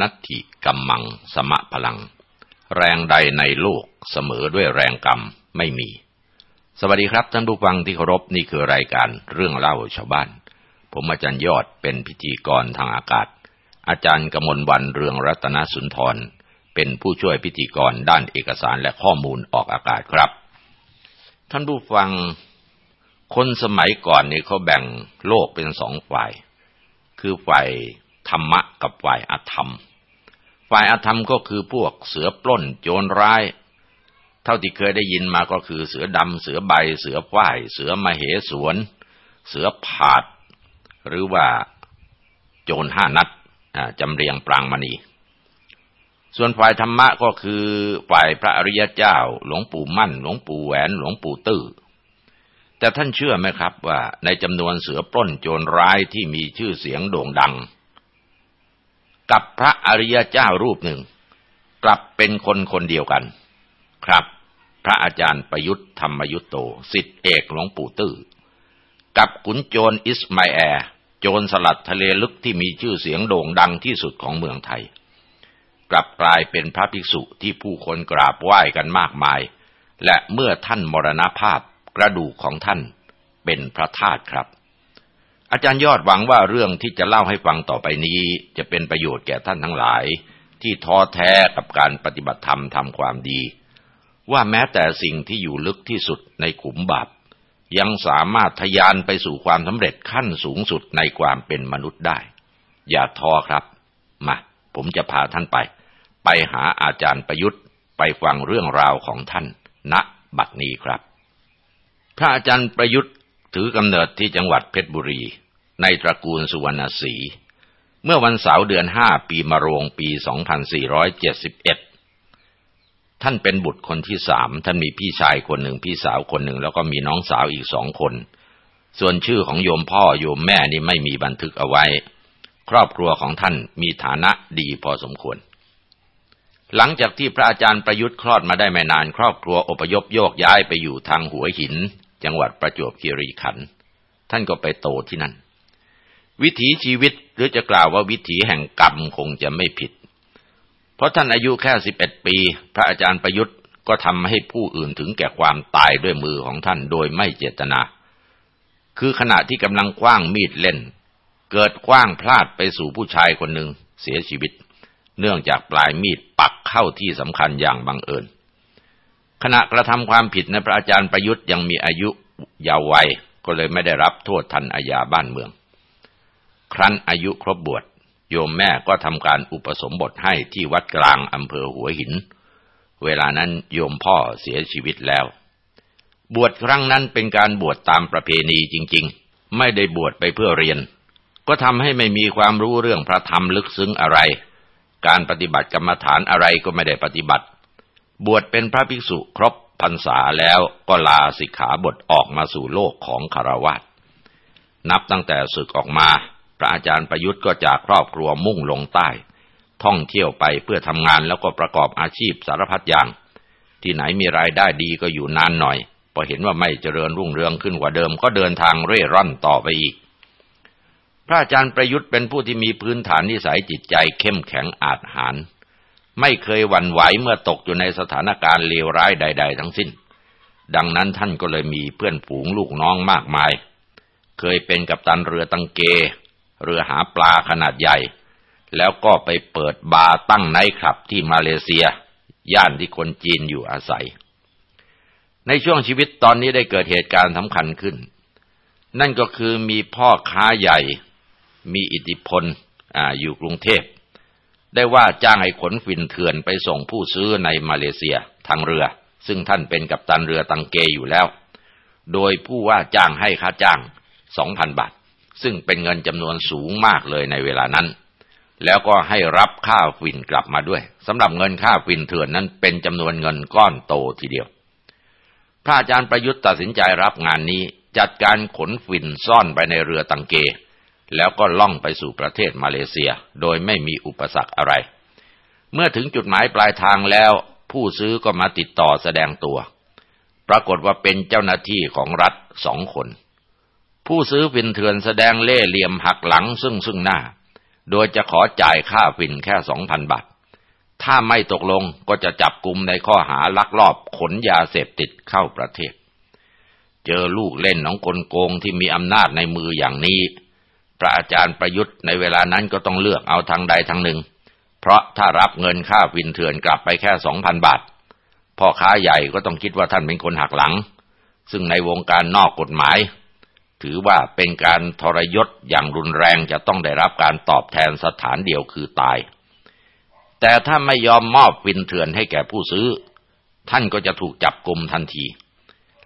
นัตถิกัมมัง สมะพลัง แรงใดในโลกเสมอด้วยแรงกรรมไม่มี สวัสดีครับท่านผู้ฟังที่เคารพนี่คือรายการเรื่องเล่าชาวบ้าน ผมอาจารย์ยอดเป็นพิธีกรทางอากาศ อาจารย์กมลวันเรืองรัตนสุนทร เป็นผู้ช่วยพิธีกรด้านเอกสารและข้อมูลออกอากาศครับ ท่านผู้ฟังคนสมัยก่อนนี่เขาแบ่งโลกเป็นสองฝ่าย คือฝ่าย ธรรมะกับฝ่ายอธรรม ฝ่ายอธรรมก็คือพวกเสือปล้นโจรร้าย เท่าที่เคยได้ยินมาก็คือเสือดำเสือใบ เสือฝ้าย เสือมเหสวน เสือผาด หรือว่าโจรห้านัดจำเรียงปรางมณี ส่วนฝ่ายธรรมะก็คือฝ่ายพระอริยเจ้า หลวงปู่มั่น หลวงปู่แหวน หลวงปู่ตื้อแต่ท่านเชื่อไหมครับว่าในจำนวนเสือปล้นโจรร้ายที่มีชื่อเสียงโด่งดัง กับพระอริยเจ้ารูปหนึ่ง กลับเป็นคนคนเดียวกัน ครับ พระอาจารย์ประยุทธ์ธรรมยุตโตสิทธิเอกหลวงปู่ตื้อกับขุนโจรอิสมาแอร์โจรสลัดทะเลลึกที่มีชื่อเสียงโด่งดังที่สุดของเมืองไทย กลับกลายเป็นพระภิกษุที่ผู้คนกราบไหว้กันมากมาย และเมื่อท่านมรณภาพกระดูกของท่านเป็นพระธาตุครับ อาจารย์ยอดหวังว่าเรื่องที่จะเล่าให้ฟังต่อไปนี้ จะเป็นประโยชน์แก่ท่านทั้งหลาย ที่ท้อแท้กับการปฏิบัติธรรมทำความดี ว่าแม้แต่สิ่งที่อยู่ลึกที่สุดในขุมบาปยังสามารถทยานไปสู่ความสำเร็จขั้นสูงสุดในความเป็นมนุษย์ได้ อย่าท้อครับ มา ผมจะพาท่านไป ไปหาอาจารย์ประยุทธ์ไปฟังเรื่องราวของท่านณบัดนี้ครับ พระอาจารย์ประยุทธ์ ถือกำเนิดที่จังหวัดเพชรบุรี ในตระกูลสุวรรณศรีเมื่อวันเสาร์เดือนห้าปีมะโรงปี 2471 ท่านเป็นบุตรคนที่สามท่านมีพี่ชายคนหนึ่งพี่สาวคนหนึ่ง แล้วก็มีน้องสาวอีกสองคน ส่วนชื่อของโยมพ่อโยมแม่นี่ไม่มีบันทึกเอาไว้ ครอบครัวของท่านมีฐานะดีพอสมควร หลังจากที่พระอาจารย์ประยุทธ์คลอดมาได้ไม่นาน ครอบครัวอพยพโยกย้ายไปอยู่ทางหัวหิน จังหวัดประจวบคีรีขันธ์ท่านก็ไปโตที่นั่น วิถีชีวิตหรือจะกล่าวว่าวิถีแห่งกรรมคงจะไม่ผิด เพราะท่านอายุแค่สิบเอ็ดปี พระอาจารย์ประยุทธ์ก็ทำให้ผู้อื่นถึงแก่ความตายด้วยมือของท่านโดยไม่เจตนา คือขณะที่กำลังคว้างมีดเล่น เกิดคว้างพลาดไปสู่ผู้ชายคนหนึ่งเสียชีวิต เนื่องจากปลายมีดปักเข้าที่สำคัญอย่างบังเอิญ ขณะกระทำความผิดในพระอาจารย์ประยุทธ์ยังมีอายุยาววัยก็เลยไม่ได้รับโทษทันอาญาบ้านเมือง ครั้นอายุครบบวชโยมแม่ก็ทำการอุปสมบทให้ที่วัดกลางอำเภอหัวหิน เวลานั้นโยมพ่อเสียชีวิตแล้ว บวชครั้งนั้นเป็นการบวชตามประเพณีจริง ๆ ไม่ได้บวชไปเพื่อเรียน ก็ทำให้ไม่มีความรู้เรื่องพระธรรมลึกซึ้งอะไร การปฏิบัติกรรมฐานอะไรก็ไม่ได้ปฏิบัติ บวชเป็นพระภิกษุครบพรรษาแล้วก็ลาสิกขาบทออกมาสู่โลกของคารวะนับตั้งแต่ศึกออกมา พระอาจารย์ประยุทธ์ก็จากครอบครัวมุ่งลงใต้ ท่องเที่ยวไปเพื่อทำงานแล้วก็ประกอบอาชีพสารพัดอย่าง ที่ไหนมีรายได้ดีก็อยู่นานหน่อย พอเห็นว่าไม่เจริญรุ่งเรืองขึ้นกว่าเดิมก็เดินทางเร่ร่อนต่อไปอีก พระอาจารย์ประยุทธ์เป็นผู้ที่มีพื้นฐานนิสัยจิตใจเข้มแข็งอาจหาร ไม่เคยหวั่นไหวเมื่อตกอยู่ในสถานการณ์เลวร้ายใด ๆ ทั้งสิ้น ดังนั้นท่านก็เลยมีเพื่อนฝูงลูกน้องมากมาย เคยเป็นกัปตันเรือตังเก เรือหาปลาขนาดใหญ่ แล้วก็ไปเปิดบาร์ตั้งไนท์คลับที่มาเลเซีย ย่านที่คนจีนอยู่อาศัย ในช่วงชีวิตตอนนี้ได้เกิดเหตุการณ์สำคัญขึ้น นั่นก็คือมีพ่อค้าใหญ่ มีอิทธิพลออยู่กรุงเทพ ได้ว่าจ้างให้ขนฝิ่นเถื่อนไปส่งผู้ซื้อในมาเลเซียทางเรือ ซึ่งท่านเป็นกัปตันเรือตังเกอยู่แล้ว โดยผู้ว่าจ้างให้ค่าจ้างสองพันบาท ซึ่งเป็นเงินจำนวนสูงมากเลยในเวลานั้น แล้วก็ให้รับค่าฝิ่นกลับมาด้วยสำหรับเงินค่าฝิ่นเถื่อนนั้นเป็นจำนวนเงินก้อนโตทีเดียว พระอาจารย์ประยุทธ์ตัดสินใจรับงานนี้จัดการขนฝิ่นซ่อนไปในเรือตังเก แล้วก็ล่องไปสู่ประเทศมาเลเซีย โดยไม่มีอุปสรรคอะไร เมื่อถึงจุดหมายปลายทางแล้ว ผู้ซื้อก็มาติดต่อแสดงตัว ปรากฏว่าเป็นเจ้าหน้าที่ของรัฐสองคน ผู้ซื้อฟินเถื่อนแสดงเล่เหลี่ยมหักหลังซึ่งซึ่งหน้า โดยจะขอจ่ายค่าฟินแค่สองพันบาท ถ้าไม่ตกลงก็จะจับกลุ่มในข้อหาลักลอบขนยาเสพติดเข้าประเทศ เจอลูกเล่นของคนโกงที่มีอำนาจในมืออย่างนี้ ระอาจารย์ประยุทธ์ในเวลานั้นก็ต้องเลือกเอาทางใดทางหนึ่ง เพราะถ้ารับเงินค่าฟินเถื่อนกลับไปแค่สองพันบาท พ่อค้าใหญ่ก็ต้องคิดว่าท่านเป็นคนหักหลัง ซึ่งในวงการนอกกฎหมาย ถือว่าเป็นการทรยศอย่างรุนแรงจะต้องได้รับการตอบแทนสถานเดียวคือตาย แต่ถ้าไม่ยอมมอบวินเถื่อนให้แก่ผู้ซื้อ ท่านก็จะถูกจับกลุมทันที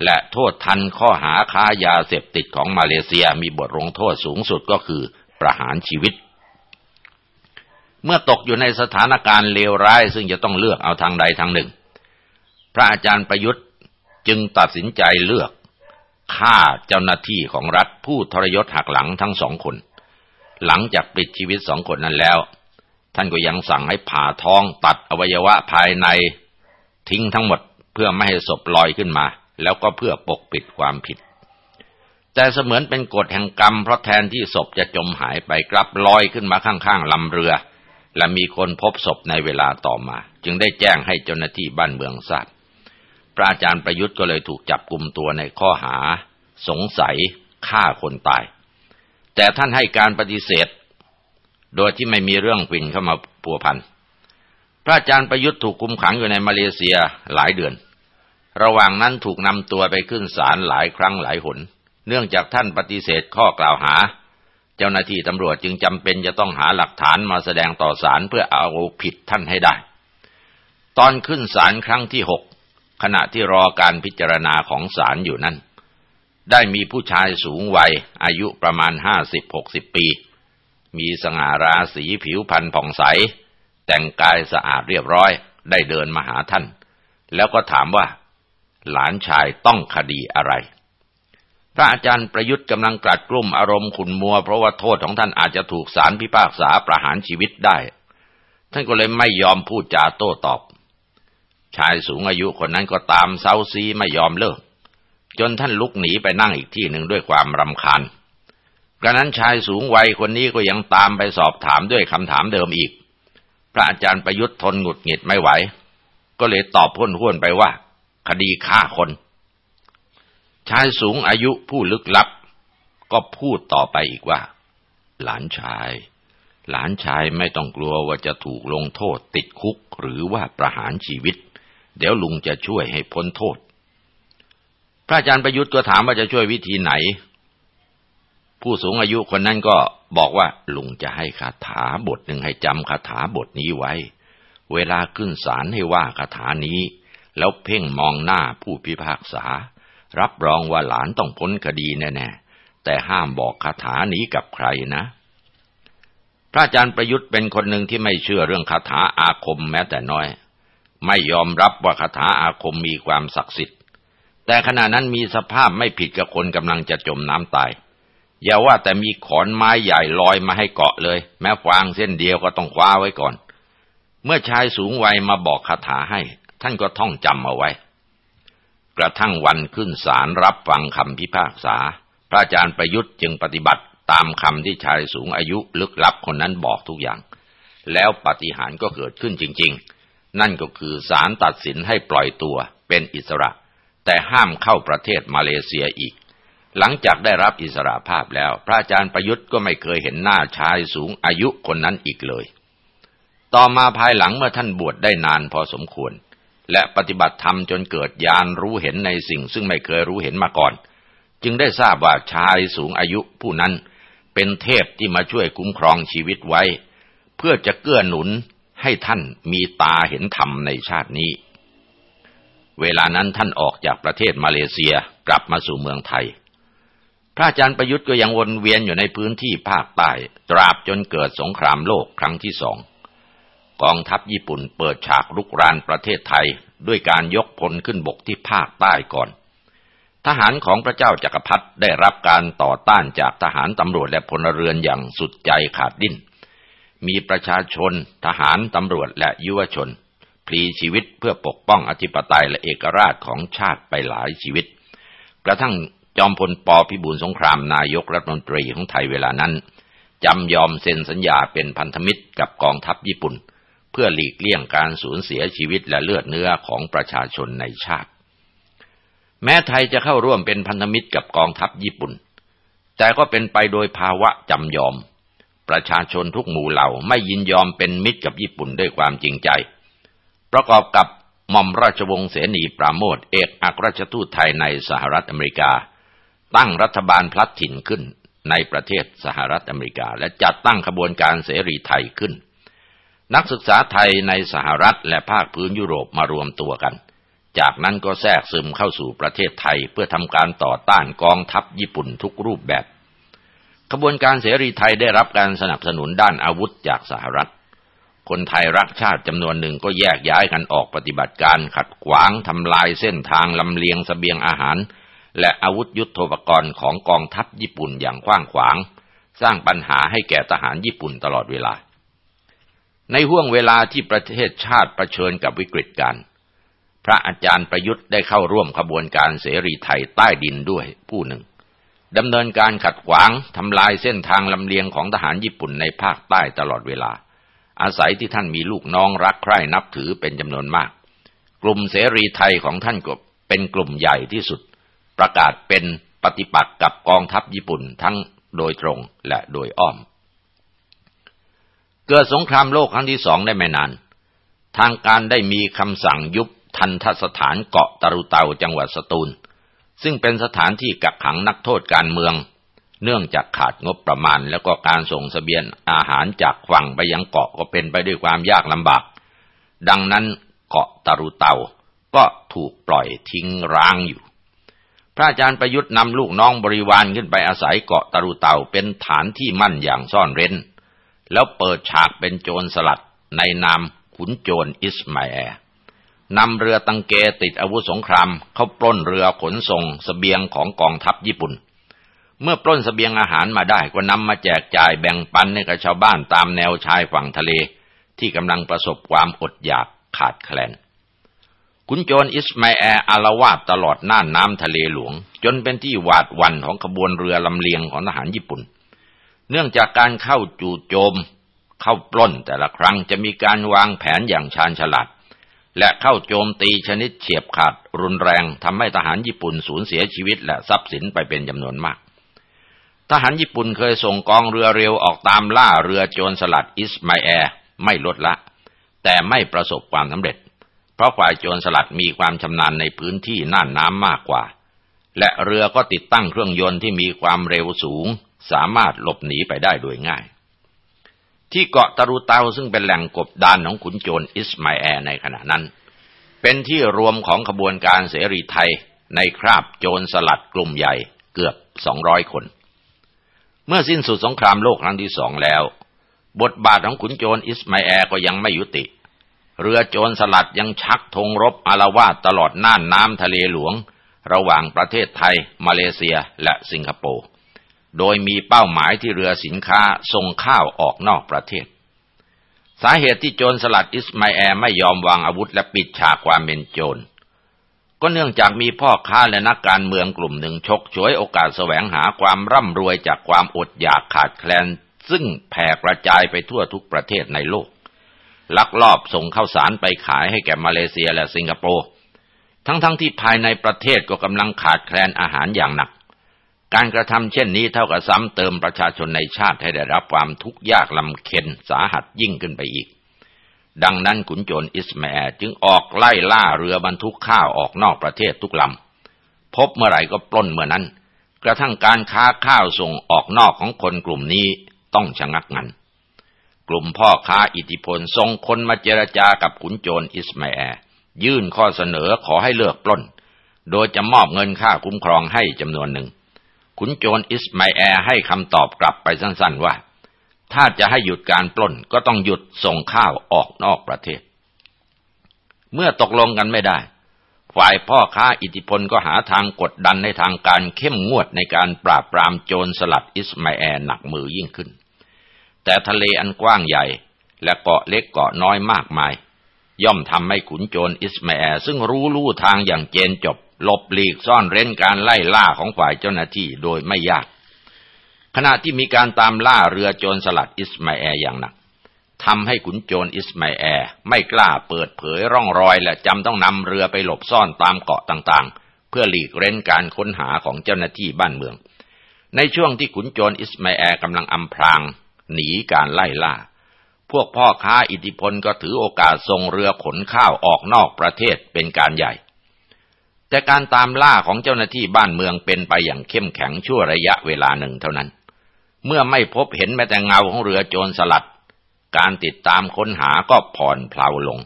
และโทษทันข้อหาค้ายาเสพติดของมาเลเซียมีบทลงโทษสูงสุดก็คือประหารชีวิต เมื่อตกอยู่ในสถานการณ์เลวร้ายซึ่งจะต้องเลือกเอาทางใดทางหนึ่ง พระอาจารย์ประยุทธ์จึงตัดสินใจเลือกฆ่าเจ้าหน้าที่ของรัฐผู้ทรยศหักหลังทั้งสองคน หลังจากปิดชีวิตสองคนนั้นแล้ว ท่านก็ยังสั่งให้ผ่าท้องตัดอวัยวะภายในทิ้งทั้งหมดเพื่อไม่ให้ศพลอยขึ้นมา แล้วก็เพื่อปกปิดความผิด แต่เสมือนเป็นกฎแห่งกรรมเพราะแทนที่ศพจะจมหายไปกลับลอยขึ้นมาข้างๆลำเรือ และมีคนพบศพในเวลาต่อมา จึงได้แจ้งให้เจ้าหน้าที่บ้านเมืองทราบพระอาจารย์ประยุทธ์ก็เลยถูกจับกลุ่มตัวในข้อหา สงสัยฆ่าคนตาย แต่ท่านให้การปฏิเสธ โดยที่ไม่มีเรื่องปิ่นเข้ามาพัวพันพระอาจารย์ประยุทธ์ถูกคุมขังอยู่ในมาเลเซียหลายเดือน ระหว่างนั้นถูกนำตัวไปขึ้นศาลหลายครั้งหลายหน เนื่องจากท่านปฏิเสธข้อกล่าวหา เจ้าหน้าที่ตำรวจจึงจำเป็นจะต้องหาหลักฐานมาแสดงต่อศาลเพื่อเอาผิดท่านให้ได้ ตอนขึ้นศาลครั้งที่หกขณะที่รอการพิจารณาของศาลอยู่นั้น ได้มีผู้ชายสูงวัยอายุประมาณห้าสิบหกสิบปี มีสง่าราศีผิวพรรณผ่องใส แต่งกายสะอาดเรียบร้อยได้เดินมาหาท่าน แล้วก็ถามว่า หลานชายต้องคดีอะไร พระอาจารย์ประยุทธ์กำลังกลัดกลุ่มอารมณ์ขุนมัว เพราะว่าโทษของท่านอาจจะถูกศาลพิพากษาประหารชีวิตได้ ท่านก็เลยไม่ยอมพูดจาโต้ตอบ ชายสูงอายุคนนั้นก็ตามเซาซีไม่ยอมเลิก จนท่านลุกหนีไปนั่งอีกที่หนึ่งด้วยความรำคาญกระนั้นชายสูงวัยคนนี้ก็ยังตามไปสอบถามด้วยคำถามเดิมอีก พระอาจารย์ประยุทธ์ทนหงุดหงิดไม่ไหว ก็เลยตอบพ้นห้วนไปว่า คดีฆ่าคน ชายสูงอายุผู้ลึกลับ ก็พูดต่อไปอีกว่า หลานชาย หลานชายไม่ต้องกลัวว่าจะถูกลงโทษติดคุกหรือว่าประหารชีวิต เดี๋ยวลุงจะช่วยให้พ้นโทษ พระอาจารย์ประยุทธ์ก็ถามว่าจะช่วยวิธีไหน ผู้สูงอายุคนนั้นก็บอกว่าลุงจะให้คาถาบทหนึ่งให้จำคาถาบทนี้ไว้ เวลาขึ้นศาลให้ว่าคาถานี้ แล้วเพ่งมองหน้าผู้พิพากษา รับรองว่าหลานต้องพ้นคดีแน่ๆ แต่ห้ามบอกคาถานี้กับใครนะ พระอาจารย์ประยุทธ์เป็นคนหนึ่งที่ไม่เชื่อเรื่องคาถาอาคมแม้แต่น้อย ไม่ยอมรับว่าคาถาอาคมมีความศักดิ์สิทธิ์ แต่ขณะนั้นมีสภาพไม่ผิดกับคนกำลังจะจมน้ำตาย อย่าว่าแต่มีขอนไม้ใหญ่ลอยมาให้เกาะเลย แม้ฟางเส้นเดียวก็ต้องคว้าไว้ก่อนเมื่อชายสูงวัยมาบอกคาถาให้ ท่านก็ท่องจำเอาไว้ กระทั่งวันขึ้นศาลรับฟังคำพิพากษา พระอาจารย์ประยุทธ์จึงปฏิบัติตามคำที่ชายสูงอายุลึกลับคนนั้นบอกทุกอย่าง แล้วปฏิหารก็เกิดขึ้นจริง ๆ นั่นก็คือศาลตัดสินให้ปล่อยตัวเป็นอิสระ แต่ห้ามเข้าประเทศมาเลเซียอีก หลังจากได้รับอิสระภาพแล้ว พระอาจารย์ประยุทธ์ก็ไม่เคยเห็นหน้าชายสูงอายุคนนั้นอีกเลย ต่อมาภายหลังเมื่อท่านบวชได้นานพอสมควร และปฏิบัติธรรมจนเกิดญาณรู้เห็นในสิ่งซึ่งไม่เคยรู้เห็นมาก่อน จึงได้ทราบว่าชายสูงอายุผู้นั้นเป็นเทพที่มาช่วยคุ้มครองชีวิตไว้ เพื่อจะเกื้อหนุนให้ท่านมีตาเห็นธรรมในชาตินี้ เวลานั้นท่านออกจากประเทศมาเลเซียกลับมาสู่เมืองไทย พระอาจารย์ประยุทธ์ก็ยังวนเวียนอยู่ในพื้นที่ภาคใต้ตราบจนเกิดสงครามโลกครั้งที่สอง กองทัพญี่ปุ่นเปิดฉากรุกรานประเทศไทย ด้วยการยกพลขึ้นบกที่ภาคใต้ก่อน ทหารของพระเจ้าจากักรพรรดิได้รับการต่อต้านจากทหารตำรวจและพลเรือนอย่างสุดใจขาดดิ้น มีประชาชน ทหารตำรวจและยุวชน พลีชีวิตเพื่อปกป้องอธิปไตยและเอกราชของชาติไปหลายชีวิต กระทั่งจอมพลปพิบูลสงครามนายกรัฐมนตรีของไทยเวลานั้นจำยอมเซ็นสัญญาเป็นพันธมิตรกับกองทัพญี่ปุ่น เพื่อหลีกเลี่ยงการสูญเสียชีวิตและเลือดเนื้อของประชาชนในชาติ แม้ไทยจะเข้าร่วมเป็นพันธมิตรกับกองทัพญี่ปุ่น แต่ก็เป็นไปโดยภาวะจำยอม ประชาชนทุกหมู่เหล่าไม่ยินยอมเป็นมิตรกับญี่ปุ่นด้วยความจริงใจ ประกอบกับหม่อมราชวงศ์เสนีปราโมทเอกอัครราชทูตไทยในสหรัฐอเมริกา ตั้งรัฐบาลพลัดถิ่นขึ้นในประเทศสหรัฐอเมริกา และจัดตั้งขบวนการเสรีไทยขึ้น นักศึกษาไทยในสหรัฐและภาคพื้นยุโรปมารวมตัวกัน จากนั้นก็แทรกซึมเข้าสู่ประเทศไทยเพื่อทำการต่อต้านกองทัพญี่ปุ่นทุกรูปแบบขบวนการเสรีไทยได้รับการสนับสนุนด้านอาวุธจากสหรัฐ คนไทยรักชาติจำนวนหนึ่งก็แยกย้ายกันออกปฏิบัติการขัดขวางทำลายเส้นทางลำเลียงสเสบียงอาหาร และอาวุธยุโทโธปกรณ์ของกองทัพญี่ปุ่นอย่างกว้างขวาง สร้างปัญหาให้แก่ทหารญี่ปุ่นตลอดเวลา ในห่วงเวลาที่ประเทศชาติประชิญกับวิกฤตการ พระอาจารย์ประยุทธ์ได้เข้าร่วมขบวนการเสรีไทยใต้ดินด้วยผู้หนึ่งดำเนินการขัดขวางทำลายเส้นทางลำเลียงของทหารญี่ปุ่นในภาคใต้ตลอดเวลา อาศัยที่ท่านมีลูกน้องรักใคร่นับถือเป็นจำนวนมาก กลุ่มเสรีไทยของท่านก็เป็นกลุ่มใหญ่ที่สุด ประกาศเป็นปฏิปักษ์กับกองทัพญี่ปุ่นทั้งโดยตรงและโดยอ้อม เกิดสงครามโลกครั้งที่สองได้ไม่นาน ทางการได้มีคำสั่งยุบทันทสถานเกาะตะรุเตาจังหวัดสตูล ซึ่งเป็นสถานที่กักขังนักโทษการเมือง เนื่องจากขาดงบประมาณ แล้วก็การส่งสเสบียงอาหารจากฝั่งไปยังเกาะก็เป็นไปด้วยความยากลำบาก ดังนั้นเกาะตะรุเตาก็ถูกปล่อยทิ้งร้างอยู่ พระอาจารย์ประยุทธ์นำลูกน้องบริวารขึ้นไปอาศัยเกาะตะรุเตาเป็นฐานที่มั่นอย่างซ่อนเร้น แล้วเปิดฉากเป็นโจรสลัดในนามขุนโจรอิสมาแอลนำเรือตังเกติดอาวุธสงคราม เข้าปล้นเรือขนส่งสเสบียงของกองทัพญี่ปุ่น เมื่อปล้นสเสบียงอาหารมาได้ก็นำมาแจกจ่ายแบ่งปันให้กับชาวบ้านตามแนวชายฝั่งทะเล ที่กำลังประสบความอดอยากขาดแคลนขุนโจรอิสมาแอลอารวาดตลอดน่านน้ำทะเลหลวง จนเป็นที่หวาดวันของขบวนเรือลำเลียงของทหารญี่ปุ่น เนื่องจากการเข้าจู่โจม เข้าปล้นแต่ละครั้งจะมีการวางแผนอย่างชาญฉลาด และเข้าโจมตีชนิดเฉียบขาดรุนแรงทำให้ทหารญี่ปุ่นสูญเสียชีวิตและทรัพย์สินไปเป็นจำนวนมาก ทหารญี่ปุ่นเคยส่งกองเรือเร็วออกตามล่าเรือโจรสลัดอิสมาแอร์ไม่ลดละ แต่ไม่ประสบความสำเร็จ เพราะฝ่ายโจรสลัดมีความชำนาญในพื้นที่น่านน้ำมากกว่า และเรือก็ติดตั้งเครื่องยนต์ที่มีความเร็วสูง สามารถหลบหนีไปได้โดยง่าย ที่เกาะตารุเตาซึ่งเป็นแหล่งกบดานของขุนโจรอิสมาแอลในขณะนั้น เป็นที่รวมของขบวนการเสรีไทยในคราบโจรสลัดกลุ่มใหญ่เกือบสองร้อยคน เมื่อสิ้นสุดสงครามโลกครั้งที่สองแล้ว บทบาทของขุนโจรอิสมาแอลก็ยังไม่ยุติ เรือโจรสลัดยังชักธงรบอาละวาดตลอดน่านน้ำทะเลหลวง ระหว่างประเทศไทย มาเลเซียและสิงคโปร์ โดยมีเป้าหมายที่เรือสินค้าส่งข้าวออกนอกประเทศ สาเหตุที่โจรสลัดอิสมาแอร์ไม่ยอมวางอาวุธและปิดฉากความเป็นโจร ก็เนื่องจากมีพ่อค้าและนักการเมืองกลุ่มหนึ่งชกฉวยโอกาสแสวงหาความร่ำรวยจากความอดอยากขาดแคลน ซึ่งแผ่กระจายไปทั่วทุกประเทศในโลก ลักลอบส่งข้าวสารไปขายให้แก่มาเลเซียและสิงคโปร์ทั้งๆทที่ภายในประเทศก็กำลังขาดแคลนอาหารอย่างหนัก การกระทำเช่นนี้เท่ากับซ้ำเติมประชาชนในชาติให้ได้รับความทุกข์ยากลำเค็นสาหัสยิ่งขึ้นไปอีก ดังนั้นขุนโจรอิสมาแอจึงออกไล่ล่าเรือบรรทุกข้าวออกนอกประเทศทุกลำพบเมื่อไหร่ก็ปล้นเมื่อนั้น กระทั่งการค้าข้าวส่งออกนอกของคนกลุ่มนี้ต้องชะงักงันกลุ่มพ่อค้าอิทธิพลส่งคนมาเจรจากับขุนโจรอิสมาแอยื่นข้อเสนอขอให้เลิกปล้น โดยจะมอบเงินค่าคุ้มครองให้จำนวนหนึ่ง ขุนโจรอิสมาแอร์ให้คำตอบกลับไปสั้นๆว่า ถ้าจะให้หยุดการปล้นก็ต้องหยุดส่งข้าวออกนอกประเทศ เมื่อตกลงกันไม่ได้ ฝ่ายพ่อค้าอิทธิพลก็หาทางกดดันในทางการเข้มงวดในการปราบปรามโจรสลัดอิสมาแอร์หนักมือยิ่งขึ้น แต่ทะเลอันกว้างใหญ่และเกาะเล็กเกาะน้อยมากมาย ย่อมทำให้ขุนโจรอิสมาแอลซึ่งรู้ลู่ทางอย่างเจนจบ หลบหลีกซ่อนเร้นการไล่ล่าของฝ่ายเจ้าหน้าที่โดยไม่ยาก ขณะที่มีการตามล่าเรือโจรสลัดอิสมาแอลอย่างหนักทำให้ขุนโจรอิสมาแอลไม่กล้าเปิดเผยร่องรอย และจำต้องนำเรือไปหลบซ่อนตามเกาะต่างๆ เพื่อหลีกเร้นการค้นหาของเจ้าหน้าที่บ้านเมือง ในช่วงที่ขุนโจรอิสมาแอลกำลังอำพราง หนีการไล่ล่า พวกพ่อค้าอิทธิพลก็ถือโอกาสส่งเรือขนข้าวออกนอกประเทศเป็นการใหญ่ แต่การตามล่าของเจ้าหน้าที่บ้านเมืองเป็นไปอย่างเข้มแข็งชั่วระยะเวลาหนึ่งเท่านั้น เมื่อไม่พบเห็นแม้แต่เงาของเรือโจรสลัด การติดตามค้นหาก็ผ่อนเพลาลง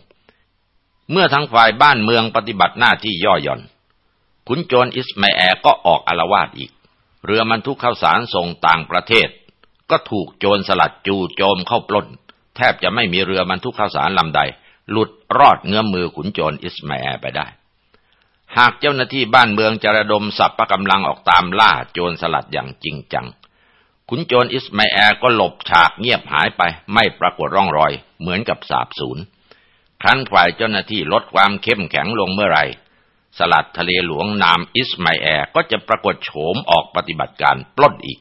เมื่อทั้งฝ่ายบ้านเมืองปฏิบัติหน้าที่ย่อหย่อน ขุนโจรอิสมาแอก็ออกอารวาสอีก เรือบรรทุกข้าวสารส่งต่างประเทศ ก็ถูกโจรสลัดจูโจมเข้าปล้น แทบจะไม่มีเรือบรรทุกข้าวสารลำใด หลุดรอดเงื้อมมือขุนโจรอิสมาแอไปได้ หากเจ้าหน้าที่บ้านเมืองจะระดมสัพพะกำลังออกตามล่าโจรสลัดอย่างจริงจัง ขุนโจรอิสมาแอลก็หลบฉากเงียบหายไปไม่ปรากฏร่องรอยเหมือนกับสาบสูญครั้นฝ่ายเจ้าหน้าที่ลดความเข้มแข็งลงเมื่อไรสลัดทะเลหลวงนามอิสมาแอลก็จะปรากฏโฉมออกปฏิบัติการปล้นอีก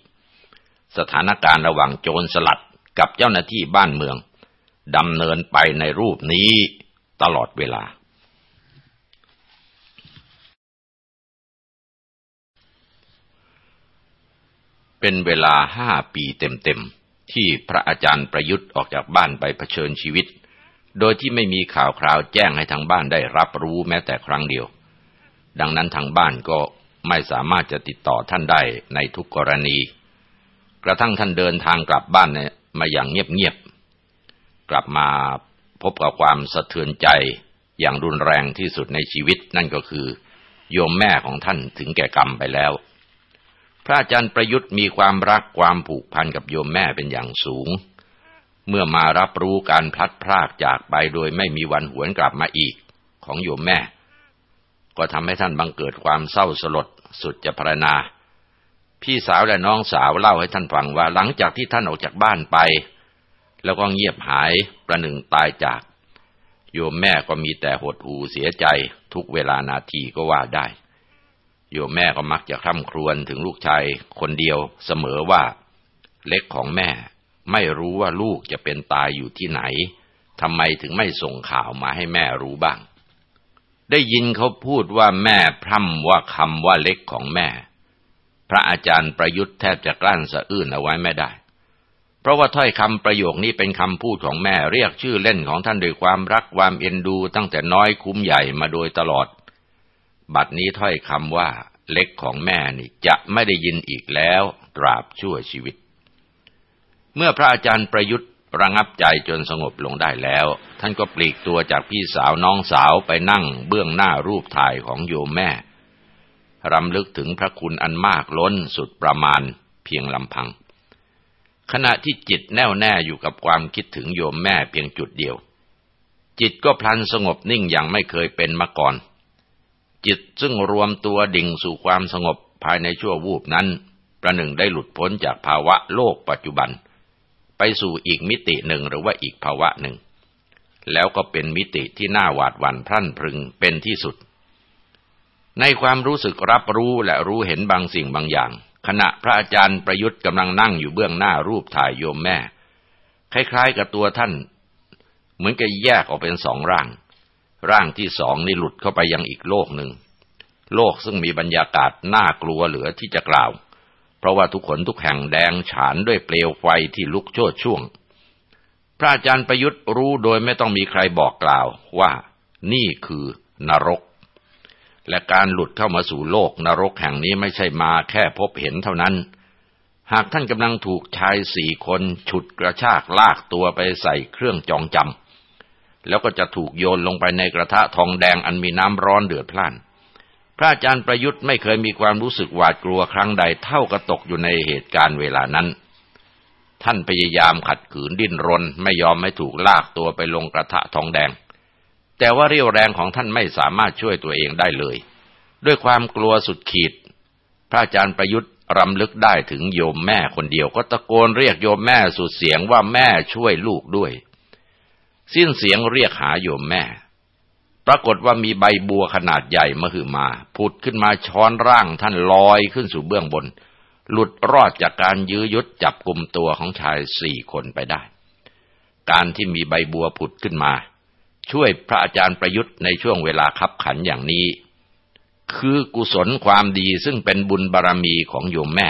สถานการณ์ระหว่างโจรสลัดกับเจ้าหน้าที่บ้านเมืองดำเนินไปในรูปนี้ตลอดเวลา เป็นเวลาห้าปีเต็มๆ ที่พระอาจารย์ประยุทธ์ออกจากบ้านไปเผชิญชีวิต โดยที่ไม่มีข่าวคราวแจ้งให้ทางบ้านได้รับรู้แม้แต่ครั้งเดียว ดังนั้นทางบ้านก็ไม่สามารถจะติดต่อท่านได้ในทุกกรณี กระทั่งท่านเดินทางกลับบ้านเนี่ยมาอย่างเงียบๆ กลับมาพบกับความสะเทือนใจอย่างรุนแรงที่สุดในชีวิตนั่นก็คือ โยมแม่ของท่านถึงแก่กรรมไปแล้ว ระอาจารย์ประยุทธ์มีความรักความผูกพันกับโยมแม่เป็นอย่างสูง เมื่อมารับรู้การพลัดพรากจากไปโดยไม่มีวันหวนกลับมาอีกของโยมแม่ ก็ทำให้ท่านบังเกิดความเศร้าสลดสุดจะพรรณนาพี่สาวและน้องสาวเล่าให้ท่านฟังว่าหลังจากที่ท่านออกจากบ้านไป แล้วก็เงียบหายประหนึ่งตายจาก โยมแม่ก็มีแต่หดหูเสียใจทุกเวลานาทีก็ว่าได้ โยมแม่ก็มักจะคร่ำครวญถึงลูกชายคนเดียวเสมอว่า เล็กของแม่ ไม่รู้ว่าลูกจะเป็นตายอยู่ที่ไหนทำไมถึงไม่ส่งข่าวมาให้แม่รู้บ้าง ได้ยินเขาพูดว่าแม่พร่ำว่าคำว่าเล็กของแม่ พระอาจารย์ประยุทธ์แทบจะกลั้นสะอื้นเอาไว้ไม่ได้ เพราะว่าถ้อยคำประโยคนี้เป็นคำพูดของแม่เรียกชื่อเล่นของท่านด้วยความรักความเอ็นดูตั้งแต่น้อยคุ้มใหญ่มาโดยตลอด บัดนี้ถ้อยคำว่าเล็กของแม่นี่จะไม่ได้ยินอีกแล้วตราบชั่วชีวิต เมื่อพระอาจารย์ประยุทธ์ระงับใจจนสงบลงได้แล้ว ท่านก็ปลีกตัวจากพี่สาวน้องสาวไปนั่งเบื้องหน้ารูปถ่ายของโยมแม่ รำลึกถึงพระคุณอันมากล้นสุดประมาณเพียงลำพัง ขณะที่จิตแน่วแน่อยู่กับความคิดถึงโยมแม่เพียงจุดเดียว จิตก็พลันสงบนิ่งอย่างไม่เคยเป็นมาก่อน จิตซึ่งรวมตัวดิ่งสู่ความสงบภายในชั่ววูบนั้น ประหนึ่งได้หลุดพ้นจากภาวะโลกปัจจุบัน ไปสู่อีกมิติหนึ่งหรือว่าอีกภาวะหนึ่ง แล้วก็เป็นมิติที่น่าหวาดหวั่นพรั่นพรึงเป็นที่สุด ในความรู้สึกรับรู้และรู้เห็นบางสิ่งบางอย่าง ขณะพระอาจารย์ประยุทธ์กำลังนั่งอยู่เบื้องหน้ารูปถ่ายโยมแม่ คล้ายๆกับตัวท่าน เหมือนกับแยกออกเป็นสองร่าง ร่างที่สองนี่หลุดเข้าไปยังอีกโลกหนึ่ง โลกซึ่งมีบรรยากาศน่ากลัวเหลือที่จะกล่าว เพราะว่าทุกคนทุกแห่งแดงฉานด้วยเปลวไฟที่ลุกโชดช่วง พระอาจารย์ประยุทธ์รู้โดยไม่ต้องมีใครบอกกล่าวว่านี่คือนรก และการหลุดเข้ามาสู่โลกนรกแห่งนี้ไม่ใช่มาแค่พบเห็นเท่านั้น หากท่านกำลังถูกชายสี่คนฉุดกระชากลากตัวไปใส่เครื่องจองจำ แล้วก็จะถูกโยนลงไปในกระทะทองแดงอันมีน้ำร้อนเดือดพล่าน พระอาจารย์ประยุทธ์ไม่เคยมีความรู้สึกหวาดกลัวครั้งใดเท่ากับตกอยู่ในเหตุการณ์เวลานั้น ท่านพยายามขัดขืนดิ้นรน ไม่ยอมไม่ถูกลากตัวไปลงกระทะทองแดง แต่ว่าเรี่ยวแรงของท่านไม่สามารถช่วยตัวเองได้เลย ด้วยความกลัวสุดขีด พระอาจารย์ประยุทธ์รำลึกได้ถึงโยมแม่คนเดียวก็ตะโกนเรียกโยมแม่สุดเสียงว่าแม่ช่วยลูกด้วย สิ้นเสียงเรียกหาโยมแม่ ปรากฏว่ามีใบบัวขนาดใหญ่มาคือมาผุดขึ้นมาช้อนร่างท่านลอยขึ้นสู่เบื้องบน หลุดรอดจากการยื้อยุดจับกลุ่มตัวของชายสี่คนไปได้ การที่มีใบบัวผุดขึ้นมา ช่วยพระอาจารย์ประยุทธ์ในช่วงเวลาคับขันอย่างนี้ คือกุศลความดีซึ่งเป็นบุญบารรมีของโยมแม่